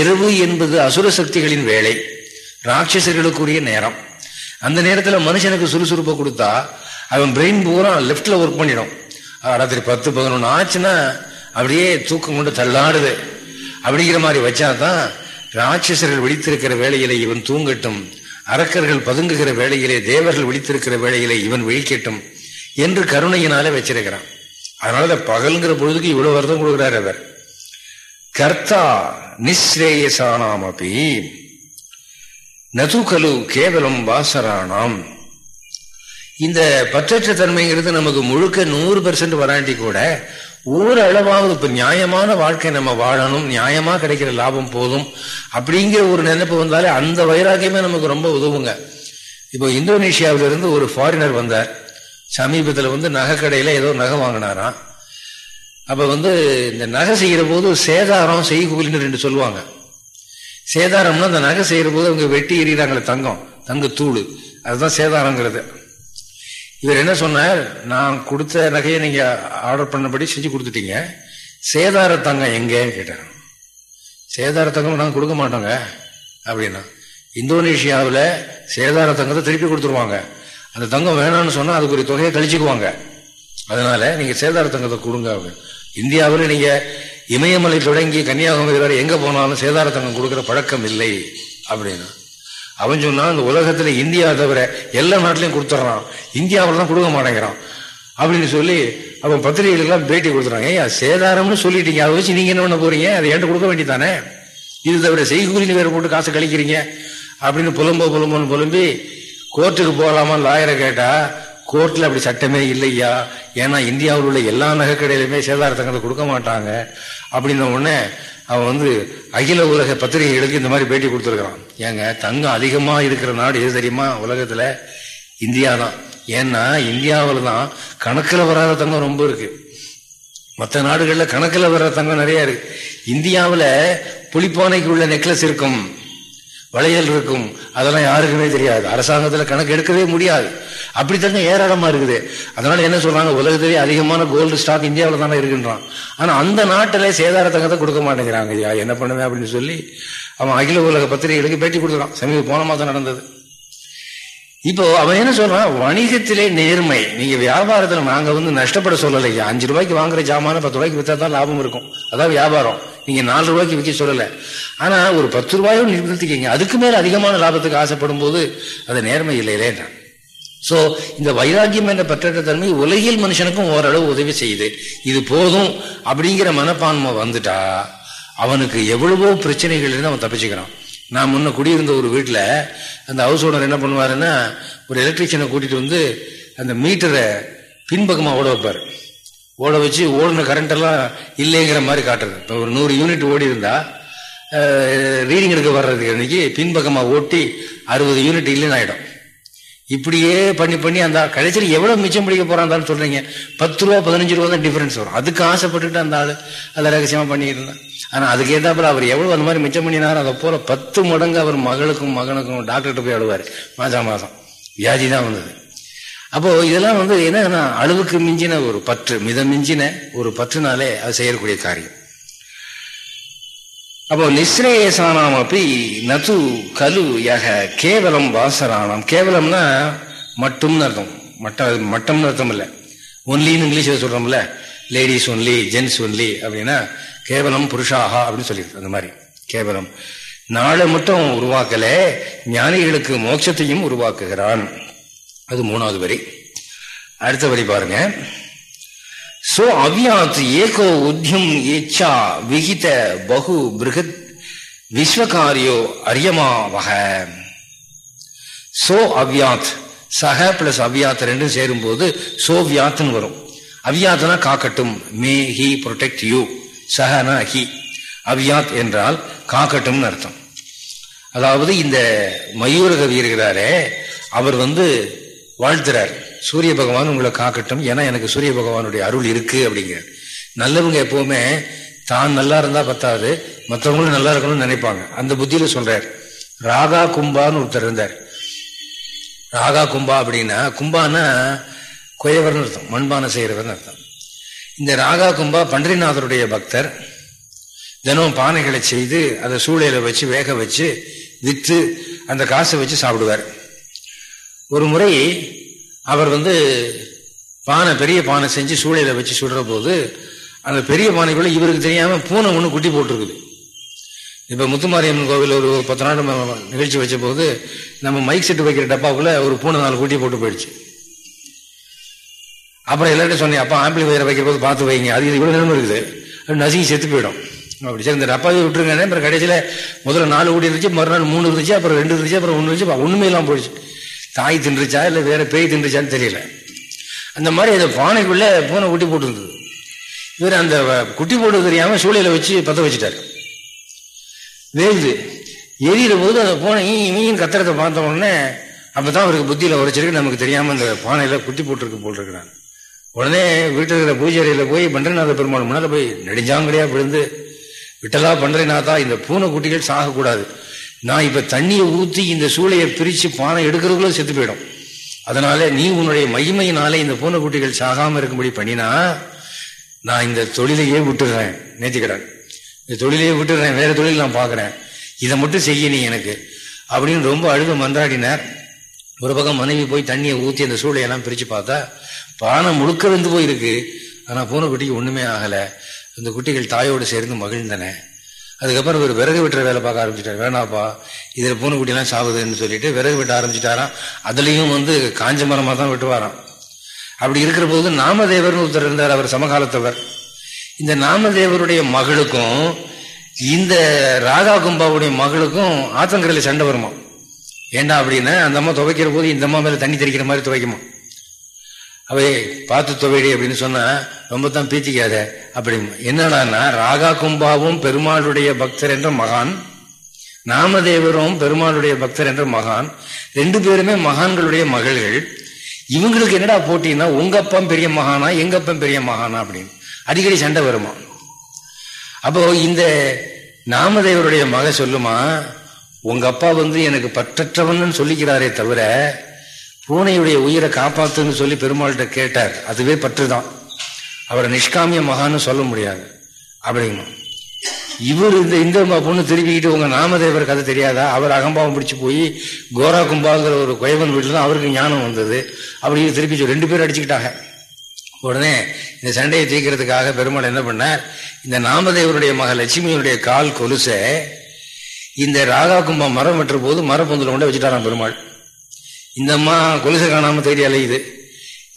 இரவு என்பது அசுர சக்திகளின் வேலை ராட்சசர்களுக்குரிய நேரம். அந்த நேரத்தில் மனுஷனுக்கு சுறுசுறுப்பை கொடுத்தா அவன் பிரெயின் பூரா லெஃப்டில் ஒர்க் பண்ணிடும். ராத்திரி பத்து பதினொன்று ஆச்சுன்னா அப்படியே தூக்கம் கொண்டு தள்ளாடுது. அப்படிங்கிற மாதிரி வச்சாதான் ராட்சசர்கள் விழித்திருக்கிற வேலையில இவன் தூங்கட்டும். அரக்கர்கள் பதுங்குகிற வேளையிலே தேவர்கள் விழித்திருக்கிற வேளையிலே இவன் விழிக்கட்டும் என்று கருணையினாலே வச்சிருக்கிறான். அதனால பகல்ங்கிற பொழுதுக்கு இவ்வளவு வருத்தம் கொடுக்கிறார் அவர். கர்த்தா நிஸ்ரேயசானாம் அப்பி நது கலு கேவலம் வாசரானாம். இந்த பற்றற்ற தன்மைங்கிறது நமக்கு முழுக்க நூறு பெர்சன்ட் வராண்டி கூட ஓரளவாவது இப்ப நியாயமான வாழ்க்கை நம்ம வாழணும் நியாயமா கிடைக்கிற லாபம் போதும் அப்படிங்கிற ஒரு நினைப்பு வந்தாலே அந்த வைராக்கியமே நமக்கு ரொம்ப உதவுங்க. இப்போ இந்தோனேஷியாவில இருந்து ஒரு ஃபாரினர் வந்தார். சமீபத்தில் வந்து நகை கடையில ஏதோ நகை வாங்கினாராம். அப்ப வந்து இந்த நகை செய்கிற போது சேதாரம் செய்கூலின்னு ரெண்டு சொல்லுவாங்க. சேதாரம்னா அந்த நகை செய்யற போது அவங்க வெட்டி எறிகிறாங்களே தங்கம் தங்க தூள். அதுதான் சேதாரங்கிறது. இவர் என்ன சொன்னார்? நான் கொடுத்த நகையை நீங்க ஆர்டர் பண்ணபடி செஞ்சு கொடுத்துட்டீங்க. சேதார தங்கம் எங்கன்னு கேட்டாங்க சேதார தங்கம் நாங்கள் கொடுக்க மாட்டோங்க அப்படின்னா. இந்தோனேஷியாவில் சேதார தங்கத்தை திருப்பி கொடுத்துருவாங்க. அந்த தங்கம் வேணாம்னு சொன்னால் அதுக்கு ஒரு தொகையை கழிச்சுக்குவாங்க. அதனால நீங்கள் சேதார தங்கத்தை கொடுங்க அப்படின்னு. இந்தியாவில் நீங்கள் இமயமலை தொடங்கி கன்னியாகுமரி வரை எங்கே போனாலும் சேதார தங்கம் கொடுக்குற பழக்கம் இல்லை அப்படின்னா. அவன் சொன்னா இந்த உலகத்துல இந்தியா தவிர எல்லா நாட்டிலையும் கொடுத்துட்றான் இந்தியாவில் தான் கொடுக்க மாட்டேங்கிறான். அப்படின்னு சொல்லி அவன் பத்திரிகைகளுக்கெல்லாம் பேட்டி கொடுத்துறாங்க. ஏன் சேதாரம்னு சொல்லிட்டீங்க. அதை வச்சு நீங்க என்ன பண்ண போறீங்க? அதை என்கிட்ட கொடுக்க வேண்டியதானே இது தவிர செய்கூலின்னு வேற போட்டு காசு கழிக்கிறீங்க. அப்படின்னு புலம்போ புலம்போன்னு புலம்பி கோர்ட்டுக்கு போகலாமா லாயரை கேட்டா கோர்ட்டில் அப்படி சட்டமே இல்லையா? ஏன்னா இந்தியாவில் உள்ள எல்லா நகைக்கடையிலுமே கடையிலுமே கொடுக்க மாட்டாங்க. அப்படின்ன உடனே அவன் வந்து அகில உலக பத்திரிகைகளுக்கு இந்த மாதிரி பேட்டி கொடுத்துருக்கான் ஏங்க தங்கம் அதிகமாக இருக்கிற நாடு எது தெரியுமா? உலகத்தில் இந்தியா தான் ஏன்னா இந்தியாவில் தான் கணக்கில் வராத தங்கம் ரொம்ப இருக்கு. மற்ற நாடுகளில் கணக்கில் வர்ற தங்கம் நிறைய இருக்கு. இந்தியாவில் புளிப்பானைக்கு உள்ள நெக்லஸ் இருக்கும் வளையல் இருக்கும் அதெல்லாம் யாருக்குமே தெரியாது. அரசாங்கத்தில் கணக்கு எடுக்கவே முடியாது. அப்படி தங்கம் ஏராளமா இருக்குது. அதனால என்ன சொல்றாங்க? உலகத்திலேயே அதிகமான கோல்டு ஸ்டாக் இந்தியாவில் தானே இருக்குன்றான். ஆனால் அந்த நாட்டில் சேதார தங்கத்தை கொடுக்க மாட்டேங்கிறாங்க. ஐயா என்ன பண்ணுவேன் அப்படின்னு சொல்லி அவன் அகில உலக பத்திரிகைகளுக்கு பேட்டி கொடுத்துறான் சமீப போன மாதம் நடந்தது. இப்போ அவன் என்ன சொல்றான்? வணிகத்திலே நேர்மை. நீங்க வியாபாரத்துல நாங்க வந்து நஷ்டப்பட சொல்லலையா அஞ்சு ரூபாய்க்கு வாங்குற ஜாமான பத்து ரூபாய்க்கு வித்தா தான் லாபம் இருக்கும். அதான் வியாபாரம். நீங்க நாலு ரூபாய்க்கு விற்க சொல்லல. ஆனா ஒரு பத்து ரூபாயும் நிறுத்திக்கிங்க. அதுக்கு மேல அதிகமான லாபத்துக்கு ஆசைப்படும் போது அது நேர்மை இல்லையிலேன்றான் சோ இந்த வைராக்கியம் என்ற பற்றற்ற தன்மை உலகில் மனுஷனுக்கும் ஓரளவு உதவி செய்யுது. இது போதும் அப்படிங்கிற மனப்பான்மை வந்துட்டா அவனுக்கு எவ்வளவோ பிரச்சனைகள் இருந்து அவன் தப்பிச்சுக்கிறான். நான் முன்ன குடியிருந்த ஒரு வீட்டில் அந்த ஹவுஸ் ஓனர் என்ன பண்ணுவாருன்னா ஒரு எலக்ட்ரிஷியனை கூட்டிகிட்டு வந்து அந்த மீட்டரை பின்பக்கமாக ஓட வைப்பார். ஓட வச்சு ஓடின கரண்டெல்லாம் இல்லைங்கிற மாதிரி காட்டுறது. இப்போ ஒரு நூறு யூனிட் ஓடி இருந்தால் ரீடிங் எடுக்க வர்றதுக்கு அன்னைக்கு பின்பக்கமாக ஓட்டி அறுபது யூனிட் இல்லைன்னு ஆகிடும் இப்படியே பண்ணி பண்ணி அந்த கடைசியில் எவ்வளோ மிச்சம் பிடிக்க போறான்னு சொல்கிறீங்க பத்து ரூபா பதினஞ்சு ரூபா தான் டிஃப்ரென்ஸ் வரும். அதுக்கு ஆசைப்பட்டுட்டு அந்த ஆள் அதை ரகசியமாக பண்ணிக்கிட்டு இருந்தான். ஆனா அதுக்கு ஏதாப்புல அவர் எவ்வளவு அந்த மாதிரி மிச்சம் பண்ணினாரோ அதை போல பத்து மடங்கு அவர் மகளுக்கும் மகனுக்கும் டாக்டர்கிட்ட போய் அழுவார் மாதம் மாதம். வியாதி தான் வந்தது. அப்போ இதெல்லாம் வந்து என்னன்னா அளவுக்கு மிஞ்சின ஒரு பற்று மித மிஞ்சின ஒரு பற்றுனாலே அது செய்யக்கூடிய காரியம். அப்போ நிஸ்ரேயசானாம் அப்படி நது கலு யக கேவலம் வாசரானாம். கேவலம்னா மட்டும்னு அர்த்தம். மட்ட மட்டம்னு அர்த்தம் இல்லை. ஒன்லின்னு இங்கிலீஷில் சொல்றோம்ல. லேடிஸ் ஒன்லி ஜென்ஸ் ஒன்லி அப்படின்னா கேவலம் புருஷாகா அப்படின்னு சொல்லியிருக்கு அந்த மாதிரி. கேவலம். நாளை மட்டும் உருவாக்கல ஞானிகளுக்கு மோட்சத்தையும் உருவாக்குகிறான். அது மூணாவது வரி. அடுத்த வரி பாருங்க. சோ அவ்யாத் ஏகோ உத்தியம் ஏச்சா விகித பகு பிருகத் விஸ்வகாரியோ அரியமா வக சோ அவ்யாத் சக பிளஸ் அவ்யாத் ரெண்டும் சேரும் போது சோ வியாத்னு வரும். அவ்யாத்னா காக்கட்டும். May he protect you. Sahana ஹி அவ்யாத் என்றால் காக்கட்டும் அர்த்தம். அதாவது இந்த மயூர கவி இருக்கிறாரே அவர் வந்து வாழ்த்துறார். சூரிய பகவான் உங்களை காக்கட்டும் ஏன்னா எனக்கு சூரிய பகவானுடைய அருள் இருக்கு அப்படிங்கிறார். நல்லவங்க எப்பவுமே தான் நல்லா இருந்தா பத்தாது மற்றவங்களும் நல்லா இருக்கணும்னு நினைப்பாங்க. அந்த புத்தியில சொல்றார். ராகா கும்பான்னு ஒருத்தர் இருந்தார். ராகா கும்பா அப்படின்னா கும்பானா குயவர்னு அர்த்தம் மண்பானை செய்யறவர்னு அர்த்தம். இந்த ராகா கும்பா பன்றிநாதருடைய பக்தர். தினம் பானைகளை செய்து அதை சூளையில வச்சு வேக வச்சு விற்று அந்த காசை வச்சு சாப்பிடுவார். ஒரு முறை அவர் வந்து பானை பெரிய பானை செஞ்சு சூளையில வச்சு சுடுற போது அந்த பெரிய பானைக்குள்ள இவருக்கு தெரியாம பூனை ஒன்று குட்டி போட்டிருக்குது. இப்போ முத்துமாரியம்மன் கோவில் ஒரு பத்து நாள் நிகழ்ச்சி வச்ச போது நம்ம மைக் செட்டு வைக்கிற டப்பாவுக்குள்ள ஒரு பூனை நாலு கூட்டி போட்டு போயிடுச்சு. அப்புறம் எல்லார்ட்டும் சொன்னேன் அப்பா ஆம்பிளி வைக்கிற போது பார்த்து வைங்க. அது இது இவ்வளோ நிலம இருக்குது. நசுங்கி செத்து போயிடும். அப்படி சரி இந்த டப்பாவே விட்டுருங்க அப்புறம் கடைசியில் முதல்ல நாலு கூடி இருந்துச்சு மறுநாள் மூணு இருந்துச்சு அப்புறம் ரெண்டு இருந்துச்சு அப்புறம் ஒன்று இருந்துச்சு ஒன்றுமே இல்லாமல் போயிடுச்சு. தாய் தின்றுச்சா இல்லை வேற பேய் தின்றுச்சான்னு தெரியல. அந்த மாதிரி அந்த பானைக்குள்ளே பூனை குட்டி போட்டுருந்தது. இவர் அந்த குட்டி போட்டு தெரியாமல் சூளையில் வச்சு பத்த வச்சுட்டாரு. வேகுது. எரியிற போது அந்த பூனை மீன் கத்திரத்தை பார்த்த உடனே அப்போ தான் அவருக்கு புத்தியில் உரைச்சிருக்கு நமக்கு தெரியாமல் அந்த பானையில் குட்டி போட்டிருக்கு போட்டிருக்கிறான் உடனே வீட்டில் இருக்கிற பூஜாரியில் போய் பண்டரிநாத பெருமாள் முன்னால போய் நெடுஞ்சாங்கடியா விழுந்து விட்டலா பண்டரிநாதா இந்த பூனை குட்டிகள் சாகக்கூடாது. நான் இப்ப தண்ணியை ஊத்தி இந்த சூளையை பிரிச்சு பானை எடுக்கிறதுக்குள்ள செத்து போயிடும். அதனால நீ உன்னுடைய மகிமையினாலே இந்த பூனை குட்டிகள் சாகாம இருக்கும்படி பண்ணினா நான் இந்த தொழிலையே விட்டுடுறேன் நேத்திக்கிறேன் இந்த தொழிலையே விட்டுடுறேன் வேற தொழில் நான் பாக்குறேன். இதை மட்டும் செய்ய நீ எனக்கு. அப்படின்னு ரொம்ப அழுத மன்றாடினார். ஒரு பக்கம் மனைவி போய் தண்ணியை ஊற்றி அந்த சூளையெல்லாம் பிரிச்சு பார்த்தா பானை முழுக்க வந்து போயிருக்கு. ஆனால் பூனை குட்டிக்கு ஒன்றுமே ஆகலை. அந்த குட்டிகள் தாயோடு சேர்ந்து மகிழ்ந்தன. அதுக்கப்புறம் இவர் விறகு வெட்டுற வேலை பார்க்க ஆரம்பிச்சிட்டார். வேணாப்பா இதில் பூனை குட்டிலாம் சாகுதுன்னு சொல்லிட்டு விறகு வெட்ட ஆரம்பிச்சிட்டாராம். அதுலேயும் வந்து காஞ்ச மரமாக தான் வெட்டுவாராம். அப்படி இருக்கிற போது நாமதேவர்னு ஒருத்தர் இருந்தார் அவர் சமகாலத்தவர். இந்த நாமதேவருடைய மகளுக்கும் இந்த ராதா கும்பாவுடைய மகளுக்கும் ஆத்தங்கரையில் சண்டை வருமா ஏண்டா அப்படின்னா அந்த அம்மா துவைக்கிற போது இந்த அம்மா மேலே தண்ணி தெளிக்கிற மாதிரி துவைக்குமா அவை பார்த்து துவைடி அப்படின்னு சொன்னா ரொம்ப தான் பீத்திக்காத. அப்படி என்னடான்னா ராகா கும்பாவும் பெருமாளுடைய பக்தர் என்ற மகான் நாமதேவரும் பெருமாளுடைய பக்தர் என்ற மகான் ரெண்டு பேருமே மகான்களுடைய மகள்கள். இவங்களுக்கு என்னடா போட்டின்னா உங்க அப்பம் பெரிய மகானா எங்க அப்பம் பெரிய மகானா அப்படின்னு. அடிக்கடி சண்டை வருமா? அப்போ இந்த நாமதேவருடைய மக சொல்லுமா உங்க அப்பா வந்து எனக்கு பற்றற்றவன் சொல்லிக்கிறாரே தவிர பூனையுடைய உயிரை காப்பாத்துன்னு சொல்லி பெருமாள்கிட்ட கேட்டார். அதுவே பற்றுதான். அவரை நிஷ்காமிய மகான்னு சொல்ல முடியாது. அப்படிங்க இவர் இந்த இந்த பொண்ணு திருப்பிக்கிட்டு உங்க நாமதேவர் கதை தெரியாதா? அவர் அகம்பாவம் பிடிச்சு போய் கோரா கும்பாங்கிற ஒரு குயவன் வீட்டில் தான் அவருக்கு ஞானம் வந்தது. அப்படி திருப்பி ரெண்டு பேரும் அடிச்சுக்கிட்டாங்க. உடனே இந்த சண்டையை தீக்கிறதுக்காக பெருமாள் என்ன பண்ணார்? இந்த நாமதேவருடைய மக லட்சுமியுடைய கால் கொலுசை இந்த ராகா கும்பம் மரம் வெட்டுற போது மரப்பொந்தில் கொண்டு வச்சுட்டாராம் பெருமாள். இந்த அம்மா கொலுசை காணாம தேடி அலையுது.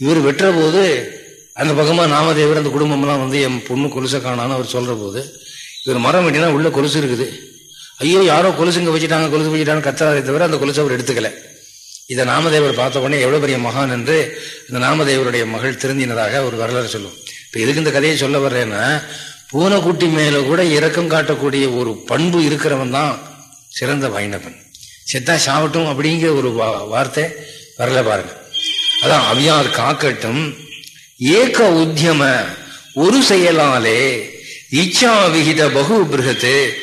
இவர் வெட்டுற போது அந்த பக்கமா நாமதேவர் அந்த குடும்பம்லாம் வந்து என் பொண்ணு கொலுசை காணான்னு அவர் சொல்ற போது இவர் மரம் வெட்டினா உள்ள கொலுசு இருக்குது. ஐயோ யாரோ கொலுசுங்க வச்சுட்டாங்க கொலுசு வச்சுட்டாங்க கத்தாரே தவிர அந்த கொலுசை அவர் எடுத்துக்கல. இதை நாமதேவர் பார்த்த உடனே எவ்வளவு பெரிய மகான் என்று இந்த நாமதேவருடைய மகள் திருந்தினதாக ஒரு வரலாறு சொல்லும். இப்ப எதுக்கு இந்த கதையை சொல்ல வர்றேன்னா பூனைக்குட்டி மேல கூட இரக்கம் காட்டக்கூடிய ஒரு பண்பு இருக்கிறவன் தான் சிறந்த வைணவன். செத்தா சாவட்டும் அப்படிங்கிற ஒரு வார்த்தை வரல பாருங்க. அதான் அவியார் காக்கட்டும் ஏக உத்தியம ஒரு செயலாலே இச்சா விகித பகு பிருகத்து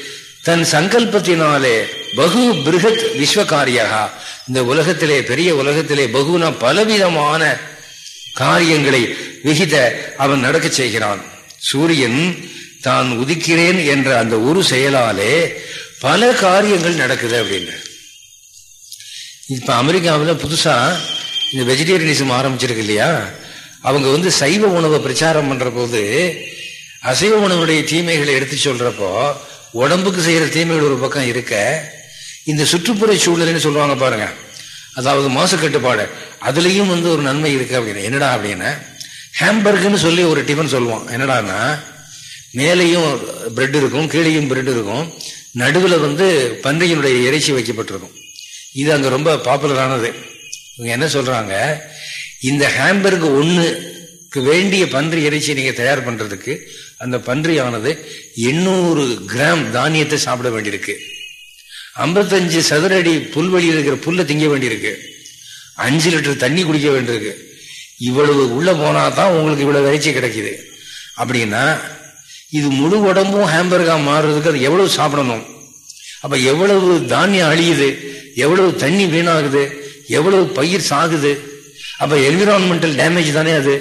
தன் சங்கல்பத்தினாலே பகு பிருகத் விஸ்வகாரியா இந்த உலகத்திலே பெரிய உலகத்திலே பகுனா பலவிதமான காரியங்களை விகித அவன் நடக்க செய்கிறான். சூரியன் தான் உதிக்கிறேன் என்ற அந்த ஒரு செயலாலே பல காரியங்கள் நடக்குது அப்படின்னு. இப்போ அமெரிக்காவில் புதுசாக இந்த வெஜிடேரியனிசம் ஆரம்பிச்சிருக்கு இல்லையா? அவங்க வந்து சைவ உணவை பிரச்சாரம் பண்ணுற போது அசைவ உணவுடைய தீமைகளை எடுத்து சொல்கிறப்போ உடம்புக்கு செய்கிற தீமைகள் ஒரு பக்கம் இருக்க இந்த சுற்றுப்புற சூழல்னு சொல்லுவாங்க பாருங்க. அதாவது மாசு கட்டுப்பாடு. அதுலேயும் வந்து ஒரு நன்மை இருக்குது அப்படின்னு. என்னடா அப்படின்னா? ஹேம்பர்க்னு சொல்லி ஒரு டிஃபன் சொல்லுவோம் என்னடான்னா மேலேயும் பிரெட் இருக்கும் கீழேயும் பிரெட் இருக்கும். நடுவில் வந்து பன்றியினுடைய இறைச்சி வைக்கப்பட்டிருக்கும். இது அங்கே ரொம்ப பாப்புலரானது இவங்க என்ன சொல்கிறாங்க இந்த ஹேம்பருக்கு ஒன்றுக்கு வேண்டிய பன்றி இறைச்சி நீங்கள் தயார் பண்ணுறதுக்கு அந்த பன்றியானது எண்ணூறு கிராம் தானியத்தை சாப்பிட வேண்டியிருக்கு. ஐம்பத்தஞ்சு சதுரடி புல்வெளி இருக்கிற புல்ல திங்க வேண்டியிருக்கு. அஞ்சு லிட்டர் தண்ணி குடிக்க வேண்டியிருக்கு. இவ்வளவு உள்ளே போனால் தான் உங்களுக்கு இவ்வளோ இறைச்சி கிடைக்கிது. அப்படின்னா இது முழு உடம்பும் ஹேம்பர்காக மாறுறதுக்கு அது எவ்வளவு சாப்பிடணும்? அப்ப எவ்வளவு தானியம் அழியுது எவ்வளவு தண்ணி வீணாகுது எவ்வளவு பயிர் சாகுது. அப்ப என்விரான்மெண்டல் டேமேஜ் தானே அது.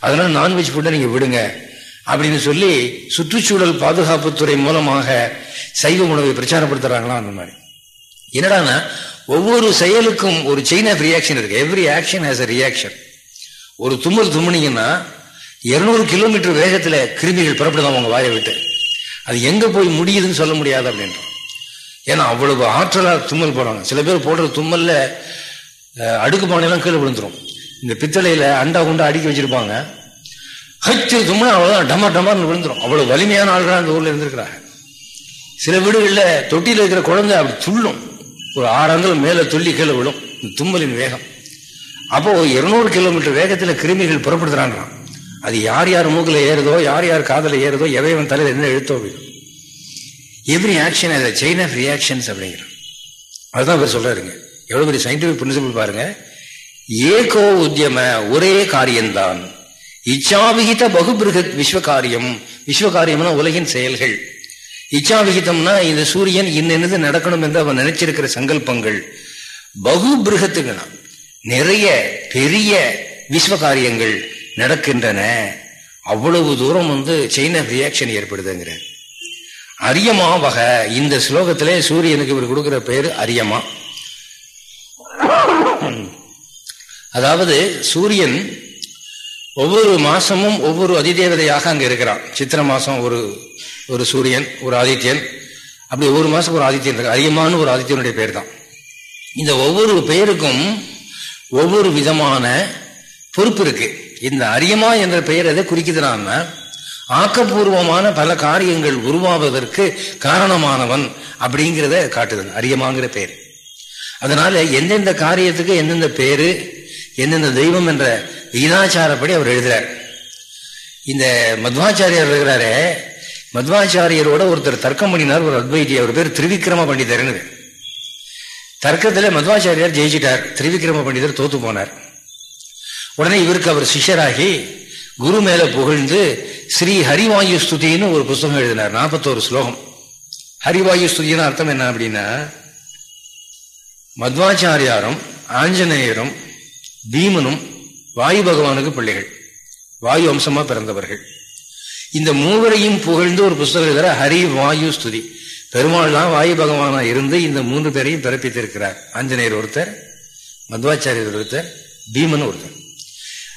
அதனால நான்வெஜ் ஃபுட்டை நீங்க விடுங்க. அப்படின்னு சொல்லி சுற்றுச்சூழல் பாதுகாப்புத்துறை மூலமாக சைவ உணவை பிரச்சாரப்படுத்துறாங்களா அந்த மாதிரி. என்னடானா ஒவ்வொரு செயலுக்கும் ஒரு செயின் ஆஃப் ரியாக்ஷன் இருக்கு. Every action has a reaction ஒரு தும்மல் தும்முனீங்கன்னா இருநூறு கிலோமீட்டர் வேகத்தில் கிருமிகள் புறப்படுதான் அவங்க வாயை விட்டு. அது எங்க போய் முடியுதுன்னு சொல்ல முடியாது அப்படின்ட்டு ஏன்னா அவ்வளவு ஆற்றலாக தும்மல் போடுறாங்க. சில பேர் போடுற தும்மல்ல அடுக்கு பானையெல்லாம் கீழே விழுந்துரும். இந்த பித்தளையில அண்டா குண்டா அடுக்கி வச்சிருப்பாங்க. ஹச்சு தும்னா அவ்வளவுதான் டமா டமான்னு விழுந்துரும். அவ்வளவு வலிமையான ஆள்கள் அந்த ஊர்ல இருந்திருக்கிறாங்க. சில வீடுகளில் தொட்டியில் இருக்கிற குழந்தை அப்படி துள்ளும். ஒரு ஆறாங்கல் மேலே துள்ளி கீழே விழும். தும்மலின் வேகம். அப்போ இருநூறு கிலோமீட்டர் வேகத்தில் கிருமிகள் புறப்படுத்துறான்றான். அது யார் யார் மூக்கில் ஏறுதோ யார் யார் காதில் ஏறுதோ எவைவன் தலையில் என்ன எழுத்தோ எவ்ரி ஆக்ஷன் அதில் செயின் ஆஃப் ரியாக்ஷன்ஸ் அப்படிங்கிறோம். அதுதான் அவர் சொல்றாருங்க. எவ்வளோ பெரிய சயின்டிஃபிக் பிரின்சிபிள் பாருங்க. ஏகோ உத்தியம ஒரே காரியம்தான். இச்சாவிகித பகுபிருகத் விஸ்வ காரியம் விஸ்வ காரியம்னா உலகின் செயல்கள். இச்சாவிகிதம்னா இந்த சூரியன் இன்னது நடக்கணும் என்று அவன் நினைச்சிருக்கிற சங்கல்பங்கள். பகுபிருகத்துக்குனா நிறைய பெரிய விஸ்வ காரியங்கள் நடக்கின்றன. அவ்வளவு தூரம் வந்து செயின் ஆஃப் ரியாக்ஷன் ஏற்படுதுங்கிற அரியமா வகை. இந்த ஸ்லோகத்திலே சூரியனுக்கு இவர் கொடுக்கிற பேரு அரியமா. அதாவது சூரியன் ஒவ்வொரு மாசமும் ஒவ்வொரு அதிதேவதையாக அங்கே இருக்கிறான். சித்திர மாசம் ஒரு ஒரு சூரியன் ஒரு ஆதித்யன். அப்படி ஒவ்வொரு மாசம் ஒரு ஆதித்யன் இருக்கு அரியமான ஒரு ஆதித்யனுடைய பேர் தான் இந்த ஒவ்வொரு பெயருக்கும் ஒவ்வொரு விதமான பொறுப்பு இருக்கு. இந்த அரியமா என்ற பெயர் எதை குறிக்குதுன்னா ஆக்கப்பூர்வமான பல காரியங்கள் உருவாவதற்கு காரணமானவன் அப்படிங்கிறத காட்டுது அரியமாங்கிற பேர். அதனால எந்தெந்த காரியத்துக்கு எந்தெந்த பேரு எந்தெந்த தெய்வம் என்ற விகிதாச்சாரப்படி அவர் எழுதுறார். இந்த மத்வாச்சாரியர் இருக்கிறாரு மத்வாச்சாரியரோட ஒருத்தர் தர்க்கம் பண்ணினார் ஒரு அத்வைதி அவர் பேர் திருவிக்ரம பண்டிதர்னு. தர்க்கத்தில் மத்வாச்சாரியார் ஜெயிச்சிட்டார் திருவிக்ரம பண்டிதர் தோத்து போனார். உடனே இவருக்கு அவர் சிஷ்யராகி குரு மேல புகழ்ந்து ஸ்ரீ ஹரிவாயு ஸ்துதினு ஒரு புஸ்தகம் எழுதினார் நாற்பத்தோரு ஸ்லோகம். ஹரிவாயு ஸ்துதினு அர்த்தம் என்ன அப்படின்னா மத்வாச்சாரியாரும் ஆஞ்சநேயரும் பீமனும் வாயு பகவானுக்கு பிள்ளைகள் வாயு அம்சமா பிறந்தவர்கள். இந்த மூவரையும் புகழ்ந்து ஒரு புஸ்தகம் எழுதுற ஹரி வாயு ஸ்துதி. பெருமாள் தான் வாயு பகவானா இருந்து இந்த மூன்று பேரையும் பிறப்பித்திருக்கிறார். ஆஞ்சநேயர் ஒருத்தர் மத்வாச்சாரியர் ஒருத்தர் பீமன் ஒருத்தர்.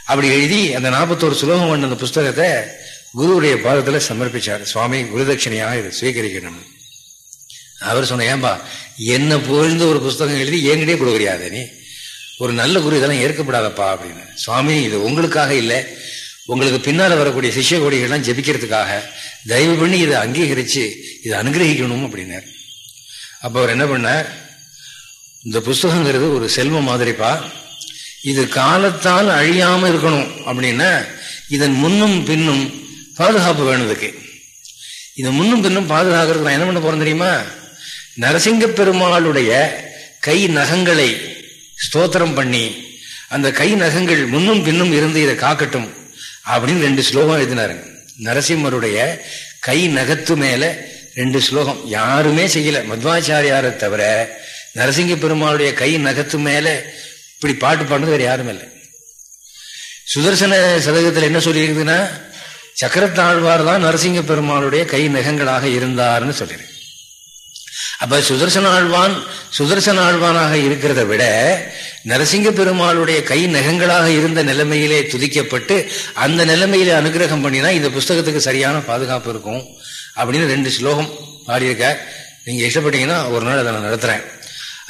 அப்படி எழுதி அந்த நாற்பத்தோரு சுலோகம் கொண்ட அந்த புஸ்தகத்தை குருவுடைய பாதத்தில் சமர்ப்பிச்சார். சுவாமி குருதட்சணையாக இதை சுவீகரிக்கணும். அவர் சொன்ன ஏன்பா என்ன புகழ்ந்து ஒரு புஸ்தகம் எழுதி என்கிட்டே கொடுக்குறியாத நீ? ஒரு நல்ல குரு இதெல்லாம் ஏற்கப்படாதப்பா அப்படின்னு. சுவாமி இது உங்களுக்காக இல்லை. உங்களுக்கு பின்னால் வரக்கூடிய சிஷ்ய கோடிகள்லாம் ஜெபிக்கிறதுக்காக தயவு பண்ணி இதை அங்கீகரித்து இதை அனுகிரகிக்கணும் அப்படின்னார். அப்போ அவர் என்ன பண்ணார்? இந்த புஸ்தகங்கிறது ஒரு செல்வம் மாதிரிப்பா. இது காலத்தால் அழியாம இருக்கணும் அப்படின்னா இதன் முன்னும் பின்னும் பாதுகாப்பு வேணுதுக்கு. இதை முன்னும் பின்னும் பாதுகாக்கிறதுக்கு நான் என்ன பண்ண போறேன் தெரியுமா? நரசிங்க பெருமாளுடைய கை நகங்களை ஸ்தோத்திரம் பண்ணி அந்த கை நகங்கள் முன்னும் பின்னும் இருந்து இதை காக்கட்டும் அப்படின்னு ரெண்டு ஸ்லோகம் எழுதினாருங்க நரசிம்மருடைய கை நகத்து மேல ரெண்டு ஸ்லோகம். யாருமே செய்யல. மத்வாச்சாரியாரை தவிர நரசிங்க பெருமாளுடைய கை நகத்து மேல இப்படி பாட்டு பாடுறது வேற யாரும் இல்லை. சுதர்சன சதகத்தில் என்ன சொல்லியிருக்குதுன்னா சக்கரத்தாழ்வார் தான் நரசிங்க பெருமாளுடைய கை நகங்களாக இருந்தார்னு சொல்லியிருக்கு. அப்ப சுதர்சன ஆழ்வான் சுதர்சன ஆழ்வானாக இருக்கிறத விட நரசிங்க பெருமாளுடைய கை நகங்களாக இருந்த நிலைமையிலே துதிக்கப்பட்டு அந்த நிலைமையில அனுகிரகம் பண்ணினா இந்த புஸ்தகத்துக்கு சரியான பாதுகாப்பு இருக்கும் அப்படின்னு ரெண்டு ஸ்லோகம் பாடியிருக்க நீங்க இஷ்டப்பட்டீங்கன்னா ஒரு நாள் அதை நான் நடத்துறேன்.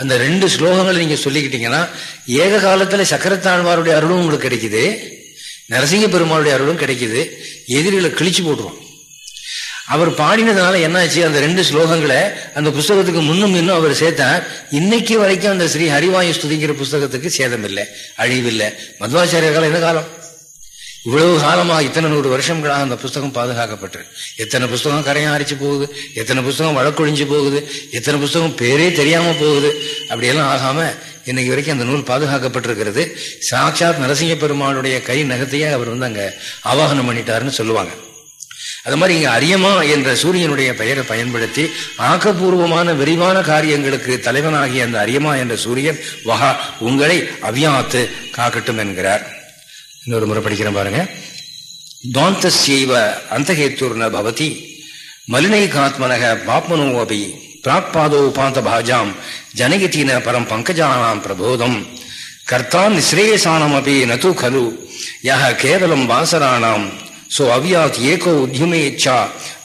அந்த ரெண்டு ஸ்லோகங்களை நீங்க சொல்லிக்கிட்டீங்கன்னா ஏக காலத்துல சக்கரத்தாழ்வாருடைய அருளும் உங்களுக்கு கிடைக்குது நரசிங்க பெருமாளுடைய அருளும் கிடைக்குது எதிரிகளை கிழிச்சு போட்டுருவோம் அவர் பாடினதுனால என்னாச்சு அந்த ரெண்டு ஸ்லோகங்களை அந்த புஸ்தகத்துக்கு முன்னும் இன்னும் அவர் சேர்த்தார். இன்னைக்கு வரைக்கும் அந்த ஸ்ரீ ஹரிவாயு ஸ்துதிங்கிற புஸ்தகத்துக்கு சேதம் இல்லை அழிவில்லை. மத்வாச்சாரிய காலம் என்ன காலம்? இவ்வளவு காலமாக இத்தனை நூறு வருஷங்களாக அந்த புஸ்தகம் பாதுகாக்கப்பட்டிருக்கு எத்தனை புஸ்தகம் கரையான் அரிச்சு போகுது எத்தனை புஸ்தகம் வழக்கொழிஞ்சு போகுது எத்தனை புஸ்தகம் பேரே தெரியாம போகுது. அப்படியெல்லாம் ஆகாம இன்னைக்கு வரைக்கும் அந்த நூல் பாதுகாக்கப்பட்டிருக்கிறது. சாட்சாத் நரசிங்க பெருமாளுடைய கை நகத்தையே அவர் வந்து அங்க ஆவாகனம் பண்ணிட்டாருன்னு சொல்லுவாங்க. அது மாதிரி இங்க அரியமா என்ற சூரியனுடைய பெயரை பயன்படுத்தி ஆக்கப்பூர்வமான விரிவான காரியங்களுக்கு தலைவனாகிய அந்த அரியமா என்ற சூரியன் வகா உங்களை அவியாத்து காக்கட்டும் என்கிறார். இன்னொரு முறை படிக்கிறேன் பாருங்க. துவாந்தசைவ அந்தகேத்துர்ன பவதி மலினை காத்மனக பாப்மனோ அபி பிராக்பாதோ உபாந்த பாஜாம் ஜனகிதீன பரம் பங்கஜானாம் பிரபோதம். கர்த்தா நிஸ்ரேயசானம் அபி நது கலு யஹ கேவலம் வாசராணாம் சோ அவ்யாத் ஏகோ உத்தியமே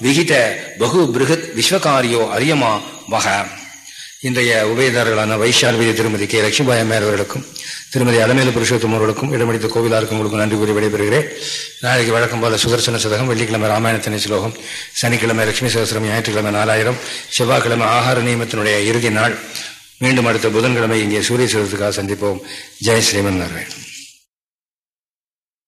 விகித பகு பிருகத் விஸ்வகாரியோ அரியமா வக. இன்றைய உபயதாரர்களான வைஷால்வதி திருமதி கே. லட்சுமிபாய் அம்மையார் அவர்களுக்கும் திருமதி அலமேலு புருஷோத்தம் அவர்களுக்கும் இடமளித்த கோவிலாருக்கும் உங்களுக்கு நன்றி கூறி விடைபெறுகிறேன். நாளைக்கு வழக்கம் போல சுதர்சன சதகம் வெள்ளிக்கிழமை ராமாயணத்தினை ஸ்லோகம் சனிக்கிழமை லட்சுமி சகசிரம் ஞாயிற்றுக்கிழமை நாலாயிரம் செவ்வாய்க்கிழமை ஆகார நியமத்தினுடைய இறுதி நாள். மீண்டும் அடுத்த புதன்கிழமை இங்கே சூரிய சிவத்துக்காக சந்திப்போம். ஜெய் ஸ்ரீமன் நாராயணன்.